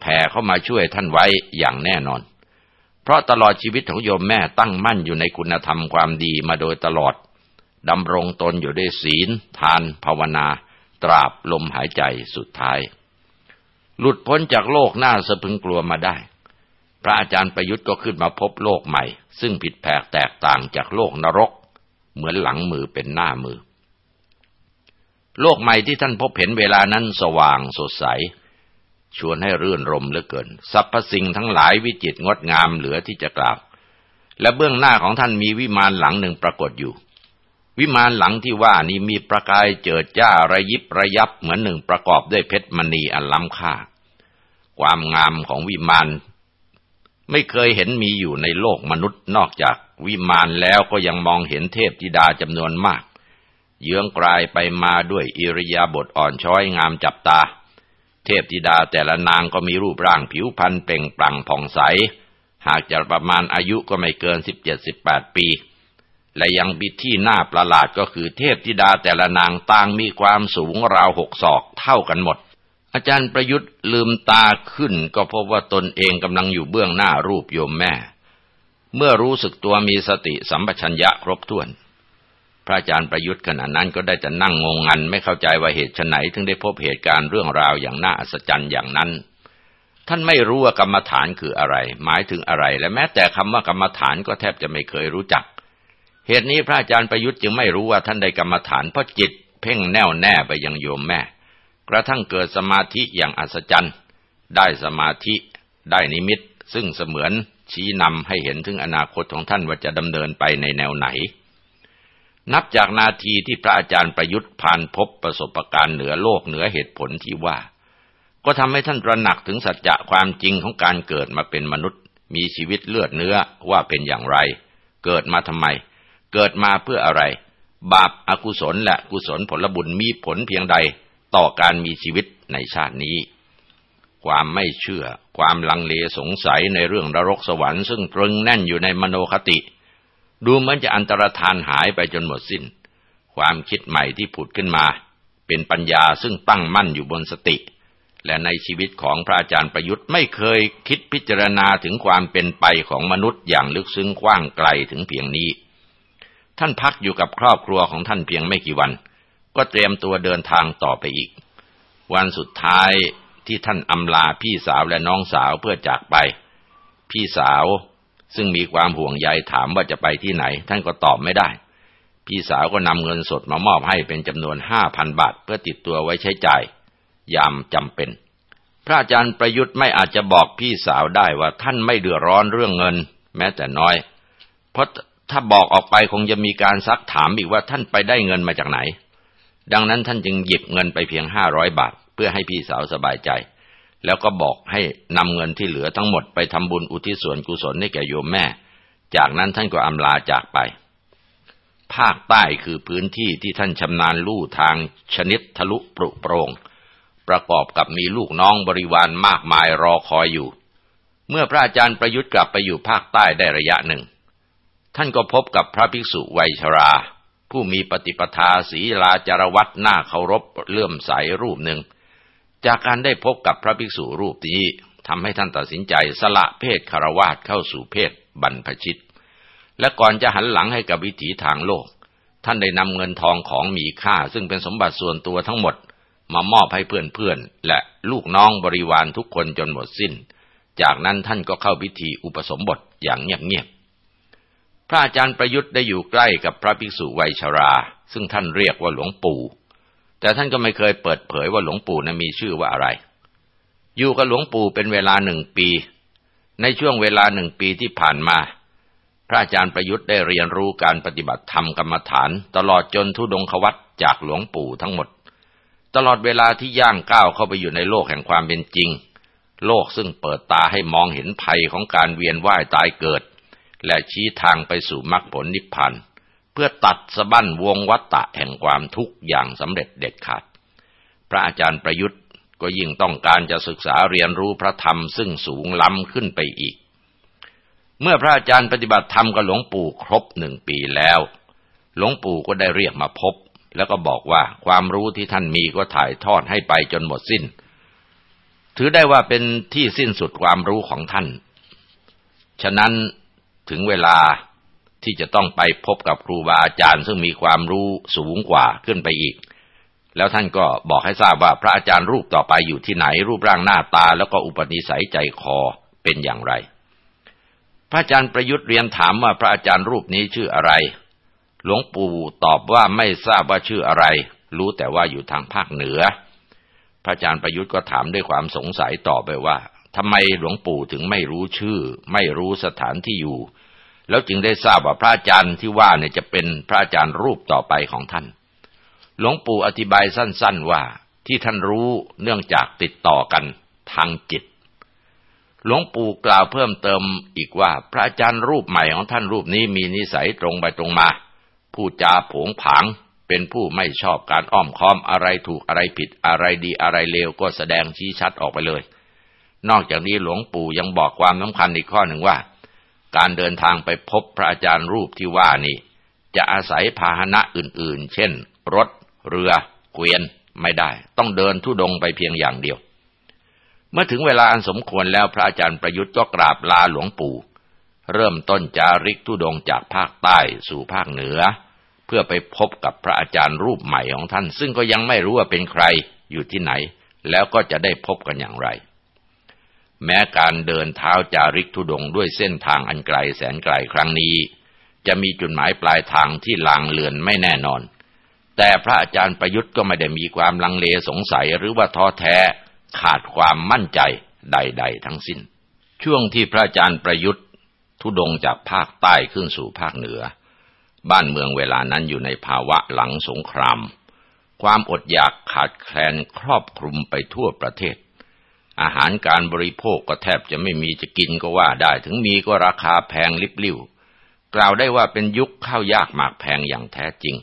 แผ่เข้ามาช่วยท่านไว้อย่างแน่นอน เพราะตลอดชีวิตของโยมแม่ตั้งมั่นอยู่ในคุณธรรมความดีมาโดยตลอดดำรงตนอยู่ด้วยศีล ทาน ภาวนา ตราบลมหายใจสุดท้าย หลุดพ้นจากโลกหน้าสะพึงกลัวมาได้ พระอาจารย์ประยุทธ์ก็ขึ้นมาพบโลกใหม่ ซึ่งผิดแผกแตกต่างจากโลกนรก เหมือนหลังมือเป็นหน้ามือ โลกใหม่ที่ท่านพบเห็นเวลานั้นสว่างสดใส ชวนให้รื่นรมเหลือเกินสรรพสิ่งทั้งหลายวิจิตรงดงามเหลือที่จะกล่าว และเบื้องหน้าของท่านมีวิมานหลังหนึ่งปรากฏอยู่ วิมานหลังที่ว่านี้มีประกายเจิดจ้าระยิบระยับเหมือนหนึ่งประกอบด้วยเพชรมณีอันล้ำค่า ความงามของวิมานไม่เคยเห็นมีอยู่ในโลกมนุษย์นอกจากวิมานแล้วก็ยังมองเห็นเทพธิดาจำนวนมาก เยื้องกลายไปมาด้วยอิริยาบถอ่อนช้อยงามจับตา เทพธิดาแต่ละนางก็มีรูปร่างผิวพรรณเปล่งปลั่งผ่องใส หากจะประมาณอายุก็ไม่เกินสิบเจ็ดสิบแปดปี และยังมีที่น่าประหลาดก็คือเทพธิดาแต่ละนางต่างมีความสูงราวหกศอกเท่ากันหมด อาจารย์ประยุทธ์ลืมตาขึ้นก็พบว่าตนเองกำลังอยู่เบื้องหน้ารูปโยมแม่ เมื่อรู้สึกตัวมีสติสัมปชัญญะครบถ้วน พระอาจารย์ประยุทธ์ขณะนั้นก็ได้แต่นั่งงงงันไม่เข้าใจว่าเหตุไหนถึงได้พบเหตุการณ์เรื่องราวอย่างน่าอัศจรรย์อย่างนั้น ท่านไม่รู้ว่ากรรมฐานคืออะไร หมายถึงอะไร และแม้แต่คำว่ากรรมฐานก็แทบจะไม่เคยรู้จัก เหตุนี้พระอาจารย์ประยุทธ์จึงไม่รู้ว่าท่านได้กรรมฐานเพราะจิต เพ่งแน่วแน่ไปยังโยมแม่ กระทั่งเกิดสมาธิอย่างอัศจรรย์ ได้สมาธิได้นิมิต ซึ่งเสมือนชี้นำให้เห็นถึงอนาคตของท่านว่าจะดำเนินไปในแนวไหน นับจากนาทีที่พระอาจารย์ประยุทธ์ผ่านพบประสบการณ์เหนือโลกเหนือเหตุผลที่ว่า ก็ทำให้ท่านตระหนักถึงสัจจะความจริงของการเกิดมาเป็นมนุษย์ มีชีวิตเลือดเนื้อว่าเป็นอย่างไร เกิดมาทำไม เกิดมาเพื่ออะไร บาปอากุศลและกุศลผลบุญมีผลเพียงใดต่อการมีชีวิตในชาตินี้ ความไม่เชื่อ ความลังเลสงสัยในเรื่องนรกสวรรค์ซึ่งตรึงแน่นอยู่ในมโนคติ ดูเหมือนจะอันตรธานหายไปจนหมดสิน้น ความคิดใหม่ที่ผุดขึ้นมา เป็นปัญญาซึ่งตั้งมั่นอยู่บนสติ และในชีวิตของพระอาจารย์ประยุทธ์ไม่เคยคิดพิจารณาถึงความเป็นไปของมนุษย์อย่างลึกซึ้งกว้างไกลถึงเพียงนี้ ท่านพักอยู่กับครอบครัวของท่านเพียงไม่กี่วัน ก็เตรียมตัวเดินทางต่อไปอีก วันสุดท้ายที่ท่านอำลาพี่สาวและน้องสาวเพื่อจากไป พี่สาว ซึ่งมีความห่วงใยถามว่าจะไปที่ไหน ท่านก็ตอบไม่ได้ พี่สาวก็นำเงินสดมามอบให้เป็นจำนวนห้าพันบาท เพื่อติดตัวไว้ใช้จ่าย ยามจำเป็น พระอาจารย์ประยุทธ์ไม่อาจจะบอกพี่สาวได้ว่าท่านไม่เดือดร้อนเรื่องเงิน แม้แต่น้อย เพราะถ้าบอกออกไปคงจะมีการซักถามอีกว่าท่านไปได้เงินมาจากไหน ดังนั้นท่านจึงหยิบเงินไปเพียงห้าร้อยบาท เพื่อให้พี่สาวสบายใจ แล้วก็บอกให้นำเงินที่เหลือทั้งหมดไปทำบุญอุทิศส่วนกุศลให้แก่โยมแม่ จากนั้นท่านก็อำลาจากไป ภาคใต้คือพื้นที่ที่ท่านชำนาญลู่ทางชนิดทะลุปรุโปรง ประกอบกับมีลูกน้องบริวารมากมายรอคอยอยู่ เมื่อพระอาจารย์ประยุทธ์กลับไปอยู่ภาคใต้ได้ระยะหนึ่ง ท่านก็พบกับพระภิกษุวัยชรา ผู้มีปฏิปทาศีลาจารวัตหน้าเคารพเลื่อมใสรูปหนึ่ง จากการได้พบกับพระภิกษุรูปนี้ทำให้ท่านตัดสินใจสละเพศคารวาสเข้าสู่เพศบรรพชิต และก่อนจะหันหลังให้กับวิถีทางโลก ท่านได้นำเงินทองของมีค่า ซึ่งเป็นสมบัติส่วนตัวทั้งหมด มามอบให้เพื่อนๆ และลูกน้องบริวารทุกคนจนหมดสิ้น จากนั้นท่านก็เข้าพิธีอุปสมบทอย่างเงียบๆ พระอาจารย์ประยุทธ์ได้อยู่ใกล้กับพระภิกษุวัยชรา ซึ่งท่านเรียกว่าหลวงปู่ แต่ท่านก็ไม่เคยเปิดเผยว่าหลวงปู่นั้นมีชื่อว่าอะไร อยู่กับหลวงปู่เป็นเวลาหนึ่งปี ในช่วงเวลาหนึ่งปีที่ผ่านมา พระอาจารย์ประยุทธ์ได้เรียนรู้การปฏิบัติธรรมกรรมฐาน ตลอดจนทุดงควัตจากหลวงปู่ทั้งหมด ตลอดเวลาที่ย่างก้าวเข้าไปอยู่ในโลกแห่งความเป็นจริง โลกซึ่งเปิดตาให้มองเห็นภัยของการเวียนว่ายตายเกิด และชี้ทางไปสู่มรรคผลนิพพาน เพื่อตัดสะบั้นวงวัฏฏะแห่งความทุกข์อย่างสำเร็จเด็ดขาด พระอาจารย์ประยุทธ์ก็ยิ่งต้องการจะศึกษาเรียนรู้พระธรรมซึ่งสูงล้ำขึ้นไปอีก เมื่อพระอาจารย์ปฏิบัติธรรมกับหลวงปู่ครบหนึ่งปีแล้ว หลวงปู่ก็ได้เรียกมาพบ แล้วก็บอกว่าความรู้ที่ท่านมีก็ถ่ายทอดให้ไปจนหมดสิ้น ถือได้ว่าเป็นที่สิ้นสุดความรู้ของท่าน ฉะนั้นถึงเวลา ที่จะต้องไปพบกับครูบาอาจารย์ ซึ่งมีความรู้สูงกว่าขึ้นไปอีก แล้วท่านก็บอกให้ทราบว่าพระอาจารย์รูปต่อไปอยู่ที่ไหน รูปร่างหน้าตา แล้วก็อุปนิสัยใจคอเป็นอย่างไร พระอาจารย์ประยุทธ์เรียนถามว่าพระอาจารย์รูปนี้ชื่ออะไร หลวงปู่ตอบว่าไม่ทราบว่าชื่ออะไร รู้แต่ว่าอยู่ทางภาคเหนือ พระอาจารย์ประยุทธ์ก็ถามด้วยความสงสัยต่อไปว่าทำไมหลวงปู่ถึงไม่รู้ชื่อ ไม่รู้สถานที่อยู่ แล้วจึงได้ทราบว่าพระอาจารย์ที่ว่าเนี่ยจะเป็นพระอาจารย์รูปต่อไปของท่าน หลวงปู่อธิบายสั้นๆว่าที่ท่านรู้เนื่องจากติดต่อกันทางจิต หลวงปู่กล่าวเพิ่มเติมอีกว่าพระอาจารย์รูปใหม่ของท่านรูปนี้มีนิสัยตรงไปตรงมาพูดจาผงผางเป็นผู้ไม่ชอบการอ้อมค้อมอะไรถูกอะไรผิดอะไรดีอะไรเลวก็แสดงชี้ชัดออกไปเลย นอกจากนี้หลวงปู่ยังบอกความสำคัญอีกข้อหนึ่งว่า การเดินทางไปพบพระอาจารย์รูปที่ว่านี่จะอาศัยพาหนะอื่นๆ เช่น รถ เรือ เกวียนไม่ได้ ต้องเดินทุดงไปเพียงอย่างเดียว เมื่อถึงเวลาอันสมควรแล้วพระอาจารย์ประยุทธ์ก็กราบลาหลวงปู่ เริ่มต้นจาริกทุดงจากภาคใต้สู่ภาคเหนือ เพื่อไปพบกับพระอาจารย์รูปใหม่ของท่าน ซึ่งก็ยังไม่รู้ว่าเป็นใครอยู่ที่ไหน แล้วก็จะได้พบกันอย่างไร แม้การเดินเท้าจาริกทุดงด้วยเส้นทางอันไกลแสนไกลครั้งนี้ จะมีจุดหมายปลายทางที่ลางเลือนไม่แน่นอน แต่พระอาจารย์ประยุทธ์ก็ไม่ได้มีความลังเลสงสัยหรือว่าท้อแท้ขาดความมั่นใจใด ๆ ทั้งสิ้น ช่วงที่พระอาจารย์ประยุทธ์ทุดงจากภาคใต้ขึ้นสู่ภาคเหนือ บ้านเมืองเวลานั้นอยู่ในภาวะหลังสงคราม ความอดอยากขาดแคลนครอบคลุมไปทั่วประเทศ อาหารการบริโภคก็แทบจะไม่มีจะกินก็ว่าได้ถึงมีก็ราคาแพงลิบลิ่วกล่าวได้ว่าเป็นยุคข้าวยากหมากแพงอย่างแท้จริง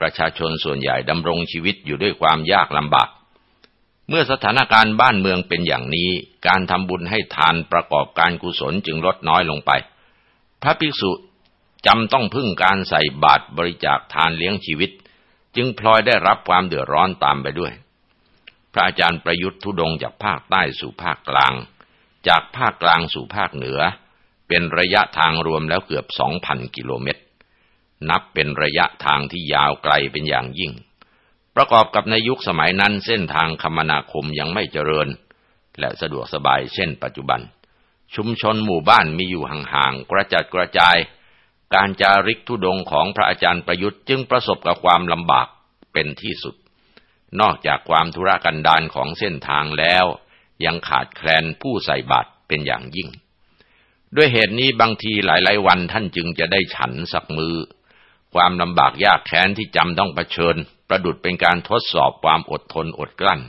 ประชาชนส่วนใหญ่ดำรงชีวิตอยู่ด้วยความยากลำบาก เมื่อสถานการณ์บ้านเมืองเป็นอย่างนี้ การทำบุญให้ทานประกอบการกุศลจึงลดน้อยลงไป พระภิกษุจำต้องพึ่งการใส่บาตรบริจาคทานเลี้ยงชีวิต จึงพลอยได้รับความเดือดร้อนตามไปด้วย พระอาจารย์ประยุทธ์ทุดงจากภาคใต้สู่ภาคกลาง จากภาคกลางสู่ภาคเหนือ เป็นระยะทางรวมแล้วเกือบสองพันกิโลเมตร นับเป็นระยะทางที่ยาวไกลเป็นอย่างยิ่ง ประกอบกับในยุคสมัยนั้นเส้นทางคมนาคมยังไม่เจริญ และสะดวกสบายเช่นปัจจุบัน ชุมชนหมู่บ้านมีอยู่ห่างๆกระจัดกระจาย การจาริกทุดงของพระอาจารย์ประยุทธ์จึงประสบกับความลำบากเป็นที่สุด นอกจากความธุระกันดารของเส้นทางแล้ว ยังขาดแคลนผู้ใส่บาตรเป็นอย่างยิ่ง ด้วยเหตุนี้บางทีหลายๆ วันท่านจึงจะได้ฉันสักมือ ความลำบากยากแค้นที่จำต้องเผชิญ ประดุดเป็นการทดสอบความอดทนอดกลั้น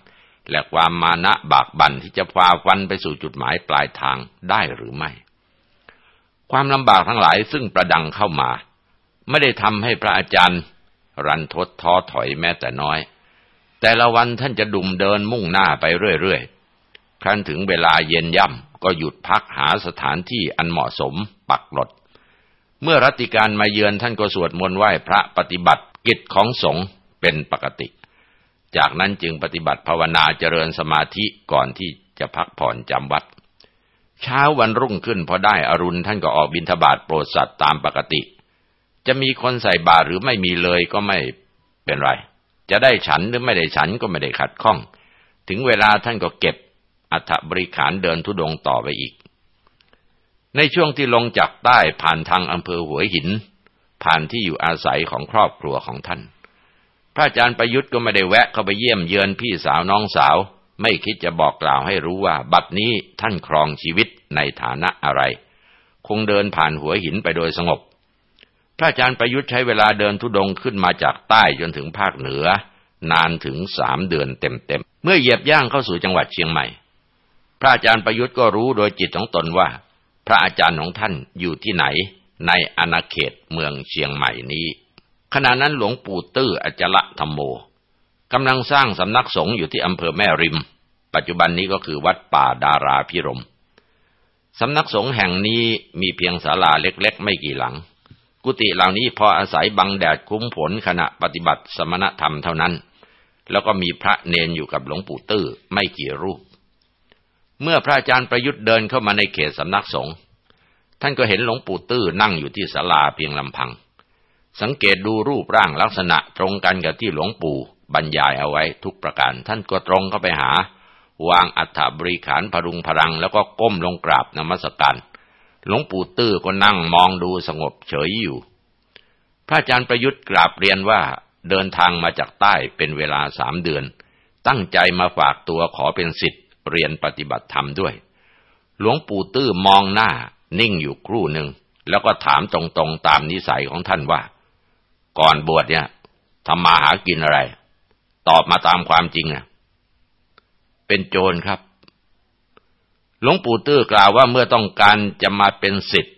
และความมานะบากบั่นที่จะพาฟันไปสู่จุดหมายปลายทางได้หรือไม่ ความลำบากทั้งหลายซึ่งประดังเข้ามา ไม่ได้ทำให้พระอาจารย์ รันทดท้อถอยแม้แต่น้อย แต่ละวันท่านจะดุมเดินมุ่งหน้าไปเรื่อยๆ ครั้นถึงเวลาเย็นย่ำก็หยุดพักหาสถานที่อันเหมาะสมปักหลด เมื่อรัติการมาเยือนท่านก็สวดมนต์ไหว้พระปฏิบัติกิจของสงฆ์เป็นปกติ จากนั้นจึงปฏิบัติภาวนาเจริญสมาธิก่อนที่จะพักผ่อนจำวัด เช้าวันรุ่งขึ้นพอได้อรุณท่านก็ออกบิณฑบาตโปรดสัตว์ตามปกติ จะมีคนใส่บาตรหรือไม่มีเลยก็ไม่เป็นไร จะได้ฉันหรือไม่ได้ฉันก็ไม่ได้ขัดข้อง ถึงเวลาท่านก็เก็บอัฐบริขารเดินทุดงต่อไปอีก ในช่วงที่ลงจากใต้ผ่านทางอำเภอหัวหิน ผ่านที่อยู่อาศัยของครอบครัวของท่าน พระอาจารย์ประยุทธ์ก็ไม่ได้แวะเข้าไปเยี่ยมเยือนพี่สาวน้องสาว ไม่คิดจะบอกกล่าวให้รู้ว่า บัดนี้ท่านครองชีวิตในฐานะอะไร คงเดินผ่านหัวหินไปโดยสงบ พระอาจารย์ประยุทธ์ใช้เวลาเดินทุดงขึ้นมาจากใต้จนถึงภาคเหนือ นานถึงสามเดือนเต็มๆ เมื่อเหยียบย่างเข้าสู่จังหวัดเชียงใหม่ พระอาจารย์ประยุทธ์ก็รู้โดยจิตของตนว่า พระอาจารย์ของท่านอยู่ที่ไหน ในอาณาเขตเมืองเชียงใหม่นี้ ขณะนั้นหลวงปู่ตื้ออจละธรรมโมกำลังสร้างสำนักสงฆ์อยู่ที่อำเภอแม่ริม ปัจจุบันนี้ก็คือวัดป่าดาราพิรมสำนักสงฆ์แห่งนี้มีเพียงศาลาเล็ก ๆ ไม่กี่หลัง กุฏิเหล่านี้พออาศัยบังแดดคุ้มผลขณะปฏิบัติสมณธรรมเท่านั้น แล้วก็มีพระเนนอยู่กับหลวงปู่ตื้อไม่กี่รูป เมื่อพระอาจารย์ประยุทธ์เดินเข้ามาในเขตสำนักสงฆ์ท่านก็เห็นหลวงปู่ตื้อนั่งอยู่ที่ศาลาเพียงลำพัง สังเกตดูรูปร่างลักษณะตรงกันกับที่หลวงปู่บรรยายเอาไว้ทุกประการ ท่านก็ตรงเข้าไปหา วางอัฐบริขารพรุงพรัง แล้วก็ก้มลงกราบนมัสการ หลวงปู่ตื้อก็นั่งมองดูสงบเฉยอยู่ พระอาจารย์ประยุทธ์กราบเรียนว่าเดินทางมาจากใต้เป็นเวลาสามเดือน ตั้งใจมาฝากตัวขอเป็นสิทธิ์เรียนปฏิบัติธรรมด้วย หลวงปู่ตื้อมองหน้านิ่งอยู่ครู่หนึ่ง แล้วก็ถามตรงๆตามนิสัยของท่านว่า ก่อนบวชเนี่ยทำมาหากินอะไร ตอบมาตามความจริงอะเป็นโจรครับ หลวงปู่ตื้อกล่าวว่าเมื่อต้องการจะมาเป็นสิทธิ์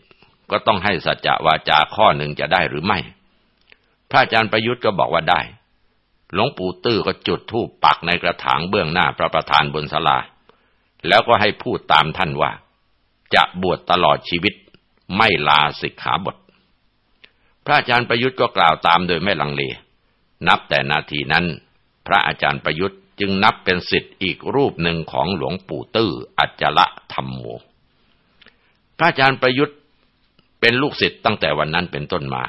ก็ต้องให้สัจจะวาจาข้อหนึ่งจะได้หรือไม่ พระอาจารย์ประยุทธ์ก็บอกว่าได้ หลวงปู่ตื้อก็จุดธูปปักในกระถางเบื้องหน้าพระประธานบนศาลา แล้วก็ให้พูดตามท่านว่า จะบวชตลอดชีวิตไม่ลาสิกขาบท พระอาจารย์ประยุทธ์ก็กล่าวตามโดยไม่ลังเล นับแต่นาทีนั้น พระอาจารย์ประยุทธ์ จึงนับเป็นสิทธิ์อีกรูปหนึ่งของหลวงปู่ตื้ออัจละธรรมโม พระอาจารย์ประยุทธ์เป็นลูกศิษย์ตั้งแต่วันนั้นเป็นต้นมา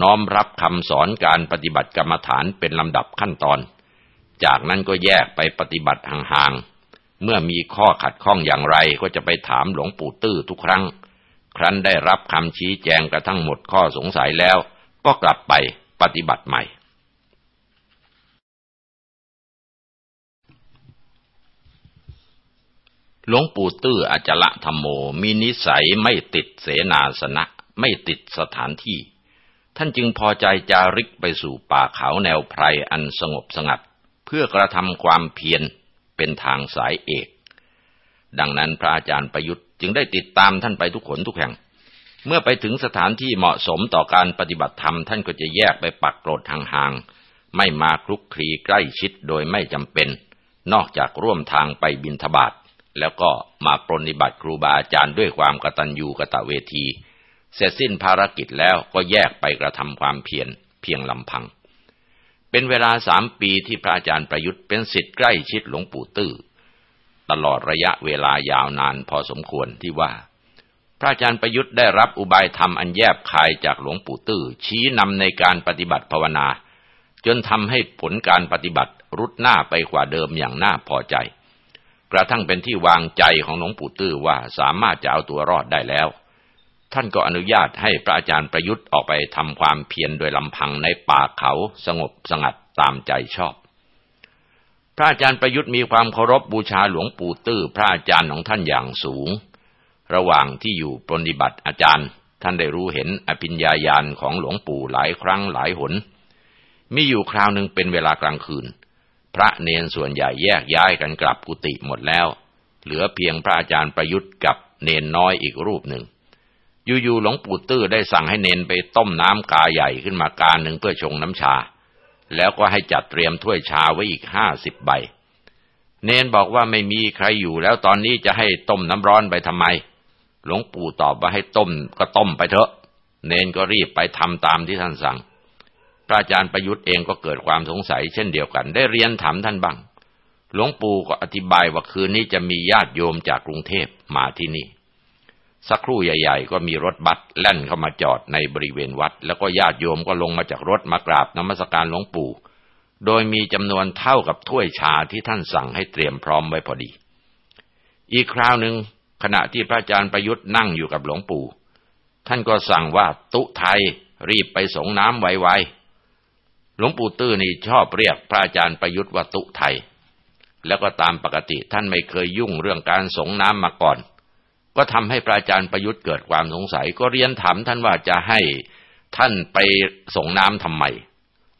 น้อมรับคำสอนการปฏิบัติกรรมฐานเป็นลำดับขั้นตอน จากนั้นก็แยกไปปฏิบัติห่างๆ เมื่อมีข้อขัดข้องอย่างไรก็จะไปถามหลวงปู่ตื้อทุกครั้ง ครั้นได้รับคำชี้แจงกระทั่งหมดข้อสงสัยแล้ว ก็กลับไปปฏิบัติใหม่ หลวงปู่ตื้ออจละธรรมโม มีนิสัยไม่ติดเสนาสนะ ไม่ติดสถานที่ ท่านจึงพอใจจาริกไปสู่ป่าเขาแนวไพรอันสงบสงัด เพื่อกระทำความเพียรเป็นทางสายเอก ดังนั้นพระอาจารย์ประยุทธ์จึงได้ติดตามท่านไปทุกขนทุกแห่ง เมื่อไปถึงสถานที่เหมาะสมต่อการปฏิบัติธรรม ท่านก็จะแยกไปปักโกรธห่างๆไม่มาคลุกคลีใกล้ชิดโดยไม่จำเป็น นอกจากร่วมทางไปบินทบาท แล้วก็มาปรนิบัติครูบาอาจารย์ด้วยความกตัญญูกะตะเวที เสร็จสิ้นภารกิจแล้วก็แยกไปกระทำความเพียรเพียงลำพัง เป็นเวลาสามปีที่พระอาจารย์ประยุทธ์เป็นสิทธิ์ใกล้ชิดหลวงปู่ตื้อตลอดระยะเวลายาวนานพอสมควรที่ว่า พระอาจารย์ประยุทธ์ได้รับอุบายธรรมอันแยบคายจากหลวงปู่ตื้อชี้นำในการปฏิบัติภาวนา จนทำให้ผลการปฏิบัติรุดหน้าไปกว่าเดิมอย่างน่าพอใจ กระทั่งเป็นที่วางใจของหลวงปู่ตื้อว่าสามารถจะเอาตัวรอดได้แล้ว ท่านก็อนุญาตให้พระอาจารย์ประยุทธ์ออกไปทำความเพียรโดยลำพังในป่าเขาสงบสงัดตามใจชอบ พระอาจารย์ประยุทธ์มีความเคารพบูชาหลวงปู่ตื้อพระอาจารย์ของท่านอย่างสูง ระหว่างที่อยู่ปฏิบัติอาจารย์ ท่านได้รู้เห็นอภิญญาญาณของหลวงปู่หลายครั้งหลายหนมีอยู่คราวหนึ่งเป็นเวลากลางคืน พระเนนส่วนใหญ่แยกย้ายกันกลับกุฏิหมดแล้ว เหลือเพียงพระอาจารย์ประยุทธ์กับเนนน้อยอีกรูปหนึ่ง อยู่ๆหลวงปู่ตื้อได้สั่งให้เนนไปต้มน้ำกาใหญ่ขึ้นมากาหนึ่งเพื่อชงน้ำชา แล้วก็ให้จัดเตรียมถ้วยชาไว้อีกห้าสิบใบ เนนบอกว่าไม่มีใครอยู่แล้วตอนนี้จะให้ต้มน้ำร้อนไปทำไม หลวงปู่ตอบว่าให้ต้มก็ต้มไปเถอะ เนนก็รีบไปทำตามที่ท่านสั่ง พระอาจารย์ประยุทธ์เองก็เกิดความสงสัยเช่นเดียวกัน ได้เรียนถามท่านบ้าง หลวงปู่ก็อธิบายว่าคืนนี้จะมีญาติโยมจากกรุงเทพมาที่นี่ สักครู่ใหญ่ ๆ ก็มีรถบัสแล่นเข้ามาจอดในบริเวณวัด แล้วก็ญาติโยมก็ลงมาจากรถมากราบนมัสการหลวงปู่ โดยมีจำนวนเท่ากับถ้วยชาที่ท่านสั่งให้เตรียมพร้อมไว้พอดี อีกคราวหนึ่งขณะที่พระอาจารย์ประยุทธ์นั่งอยู่กับหลวงปู่ ท่านก็สั่งว่าตุไทยรีบไปสงน้ำไวๆ หลวงปู่ตื้อนี่ชอบเรียกพระอาจารย์ประยุทธ์วัตุไทย แล้วก็ตามปกติท่านไม่เคยยุ่งเรื่องการสงน้ำมาก่อน ก็ทำให้พระอาจารย์ประยุทธ์เกิดความสงสัย ก็เรียนถามท่านว่าจะให้ท่านไปส่งน้ำทำไม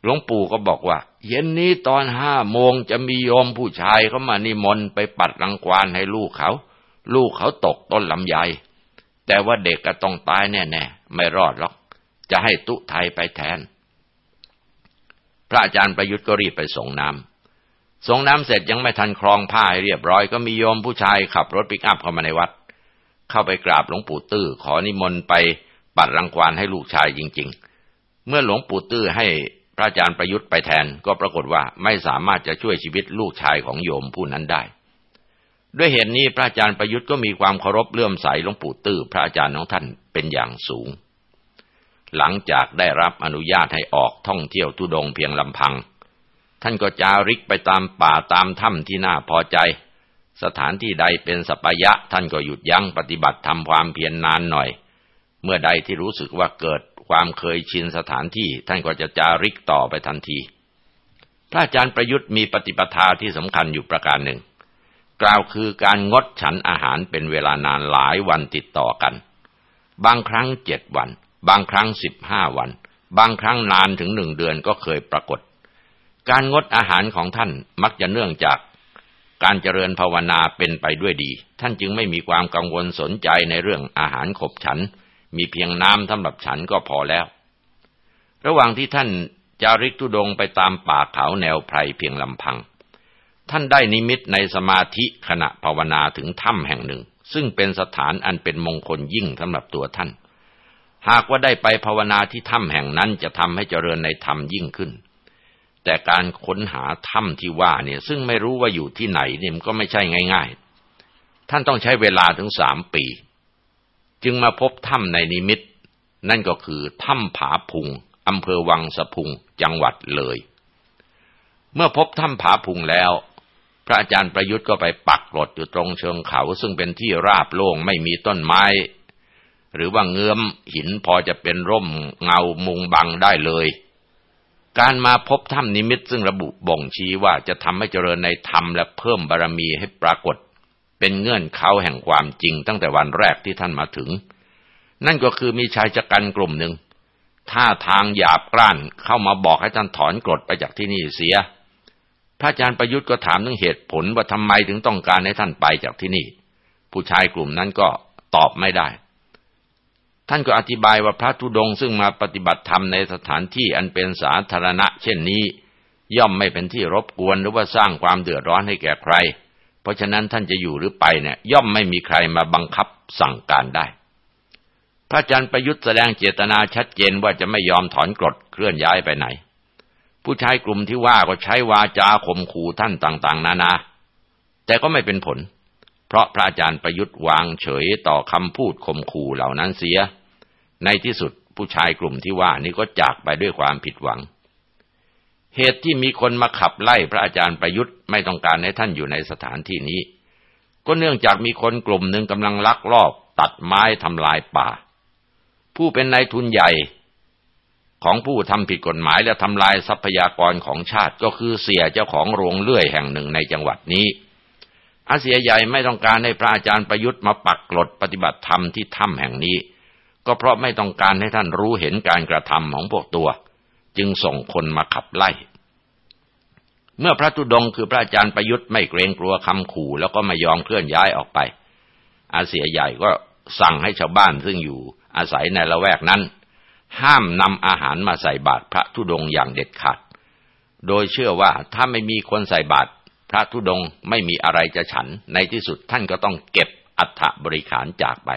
หลวงปู่ก็บอกว่า เย็นนี้ตอนห้าโมงจะมีโยมผู้ชายเขามานิมนต์ไปปัดรังควานให้ลูกเขา ลูกเขาตกต้นลำไย แต่ว่าเด็กก็ต้องตายแน่ๆ ไม่รอดหรอก จะให้ตุไทยไปแทน พระอาจารย์ประยุทธ์ก็รีบไปส่งน้ส่งน้ำเสร็จยังไม่ทันคลองผ้าให้เรียบร้อย ก็มีโยมผู้ชายขับรถปิกอัพเข้ามาในวัด เข้าไปกราบหลวงปู่ตื้อขอนิมนต์ไปปัดรังควานให้ลูกชายจริง ๆ เมื่อหลวงปู่ตื้อให้พระอาจารย์ประยุทธ์ไปแทนก็ปรากฏว่าไม่สามารถจะช่วยชีวิตลูกชายของโยมผู้นั้นได้ ด้วยเหตุนนี้พระอาจารย์ประยุทธ์ก็มีความเคารพเลื่อมใสหลวงปู่ตื้อพระอาจารย์ของท่านเป็นอย่างสูง หลังจากได้รับอนุญาตให้ออกท่องเที่ยวทุดงเพียงลำพัง ท่านก็จาริกไปตามป่าตามถ้ำที่น่าพอใจ สถานที่ใดเป็นสปายะท่านก็หยุดยั้งปฏิบัติทำความเพียรนนานหน่อย เมื่อใดที่รู้สึกว่าเกิดความเคยชินสถานที่ท่านก็จะจาริกต่อไปทันที พระอาจารย์ประยุทธ์มีปฏิปทาที่สำคัญอยู่ประการหนึ่ง กล่าวคือการงดฉันอาหารเป็นเวลานานหลายวันติดต่อกัน บางครั้งเจ็ดวัน บางครั้งสิบห้าวัน บางครั้งนานถึงหนึ่งเดือนก็เคยปรากฏ การงดอาหารของท่านมักจะเนื่องจากการเจริญภาวนาเป็นไปด้วยดี ท่านจึงไม่มีความกังวลสนใจในเรื่องอาหารขบฉัน มีเพียงน้ำสำหรับฉันก็พอแล้ว ระหว่างที่ท่านจาริกทุดงไปตามป่าเขาแนวไพรเพียงลำพัง ท่านได้นิมิตในสมาธิขณะภาวนาถึงถ้ำแห่งหนึ่ง ซึ่งเป็นสถานอันเป็นมงคลยิ่งสำหรับตัวท่าน หากว่าได้ไปภาวนาที่ถ้ำแห่งนั้นจะทำให้เจริญในธรรมยิ่งขึ้น แต่การค้นหาถ้ำที่ว่าเนี่ย ซึ่งไม่รู้ว่าอยู่ที่ไหนเนี่ยมันก็ไม่ใช่ง่าย ๆ ท่านต้องใช้เวลาถึงสามปี จึงมาพบถ้ำในนิมิต นั่นก็คือถ้ำผาพุงอำเภอวังสะพุงจังหวัดเลย เมื่อพบถ้ำผาพุงแล้ว พระอาจารย์ประยุทธ์ก็ไปปักหลดอยู่ตรงเชิงเขา ซึ่งเป็นที่ราบโล่งไม่มีต้นไม้ หรือว่าเงื้อมหินพอจะเป็นร่มเงามุงบังได้เลย การมาพบถ้ำนิมิตซึ่งระบุบ่งชี้ว่าจะทำให้เจริญในธรรมและเพิ่มบารมีให้ปรากฏ เป็นเงื่อนเขาแห่งความจริงตั้งแต่วันแรกที่ท่านมาถึง นั่นก็คือมีชายจักันกลุ่มหนึ่งท่าทางหยาบกร้านเข้ามาบอกให้ท่านถอนกรดไปจากที่นี่เสีย พระอาจารย์ประยุทธ์ก็ถามถึงเหตุผลว่าทำไมถึงต้องการให้ท่านไปจากที่นี่ ผู้ชายกลุ่มนั้นก็ตอบไม่ได้ ท่านก็อธิบายว่าพระธุดงซึ่งมาปฏิบัติธรรมในสถานที่อันเป็นสาธารณะ เช่นนี้ ย่อมไม่เป็นที่รบกวนหรือว่าสร้างความเดือดร้อนให้แก่ใคร เพราะฉะนั้นท่านจะอยู่หรือไปเนี่ย ย่อมไม่มีใครมาบังคับสั่งการได้ พระอาจารย์ประยุทธ์แสดงเจตนาชัดเจนว่าจะไม่ยอมถอนกรดเคลื่อนย้ายไปไหน ผู้ชายกลุ่มที่ว่าก็ใช้วาจาข่มขู่ท่านต่างๆ นานา แต่ก็ไม่เป็นผล เพราะพระอาจารย์ประยุทธ์วางเฉยต่อคำพูดข่มขู่เหล่านั้นเสีย ในที่สุดผู้ชายกลุ่มที่ว่านี้ก็จากไปด้วยความผิดหวัง เหตุที่มีคนมาขับไล่พระอาจารย์ประยุทธ์ไม่ต้องการให้ท่านอยู่ในสถานที่นี้ ก็เนื่องจากมีคนกลุ่มหนึ่งกำลังลักลอบ ตัดไม้ทำลายป่า ผู้เป็นนายทุนใหญ่ของผู้ทำผิดกฎหมายและทำลายทรัพยากรของชาติก็คือเสียเจ้าของโรงเลื่อยแห่งหนึ่งในจังหวัดนี้ อาเสียใหญ่ไม่ต้องการให้พระอาจารย์ประยุทธ์มาปักกลดปฏิบัติธรรมที่ถ้ำแห่งนี้ ก็เพราะไม่ต้องการให้ท่านรู้เห็นการกระทำของพวกตัว จึงส่งคนมาขับไล่ เมื่อพระตุดงคือพระอาจารย์ประยุทธ์ไม่เกรงกลัวคำขู่แล้วก็ไม่ยอมเคลื่อนย้ายออกไป อาเสียใหญ่ก็สั่งให้ชาวบ้านซึ่งอยู่อาศัยในละแวกนั้น ห้ามนำอาหารมาใส่บาตรพระธุดงอย่างเด็ดขาด โดยเชื่อว่าถ้าไม่มีคนใส่บาตรพระธุดงไม่มีอะไรจะฉันในที่สุดท่านก็ต้องเก็บอัฐบริขารจากไป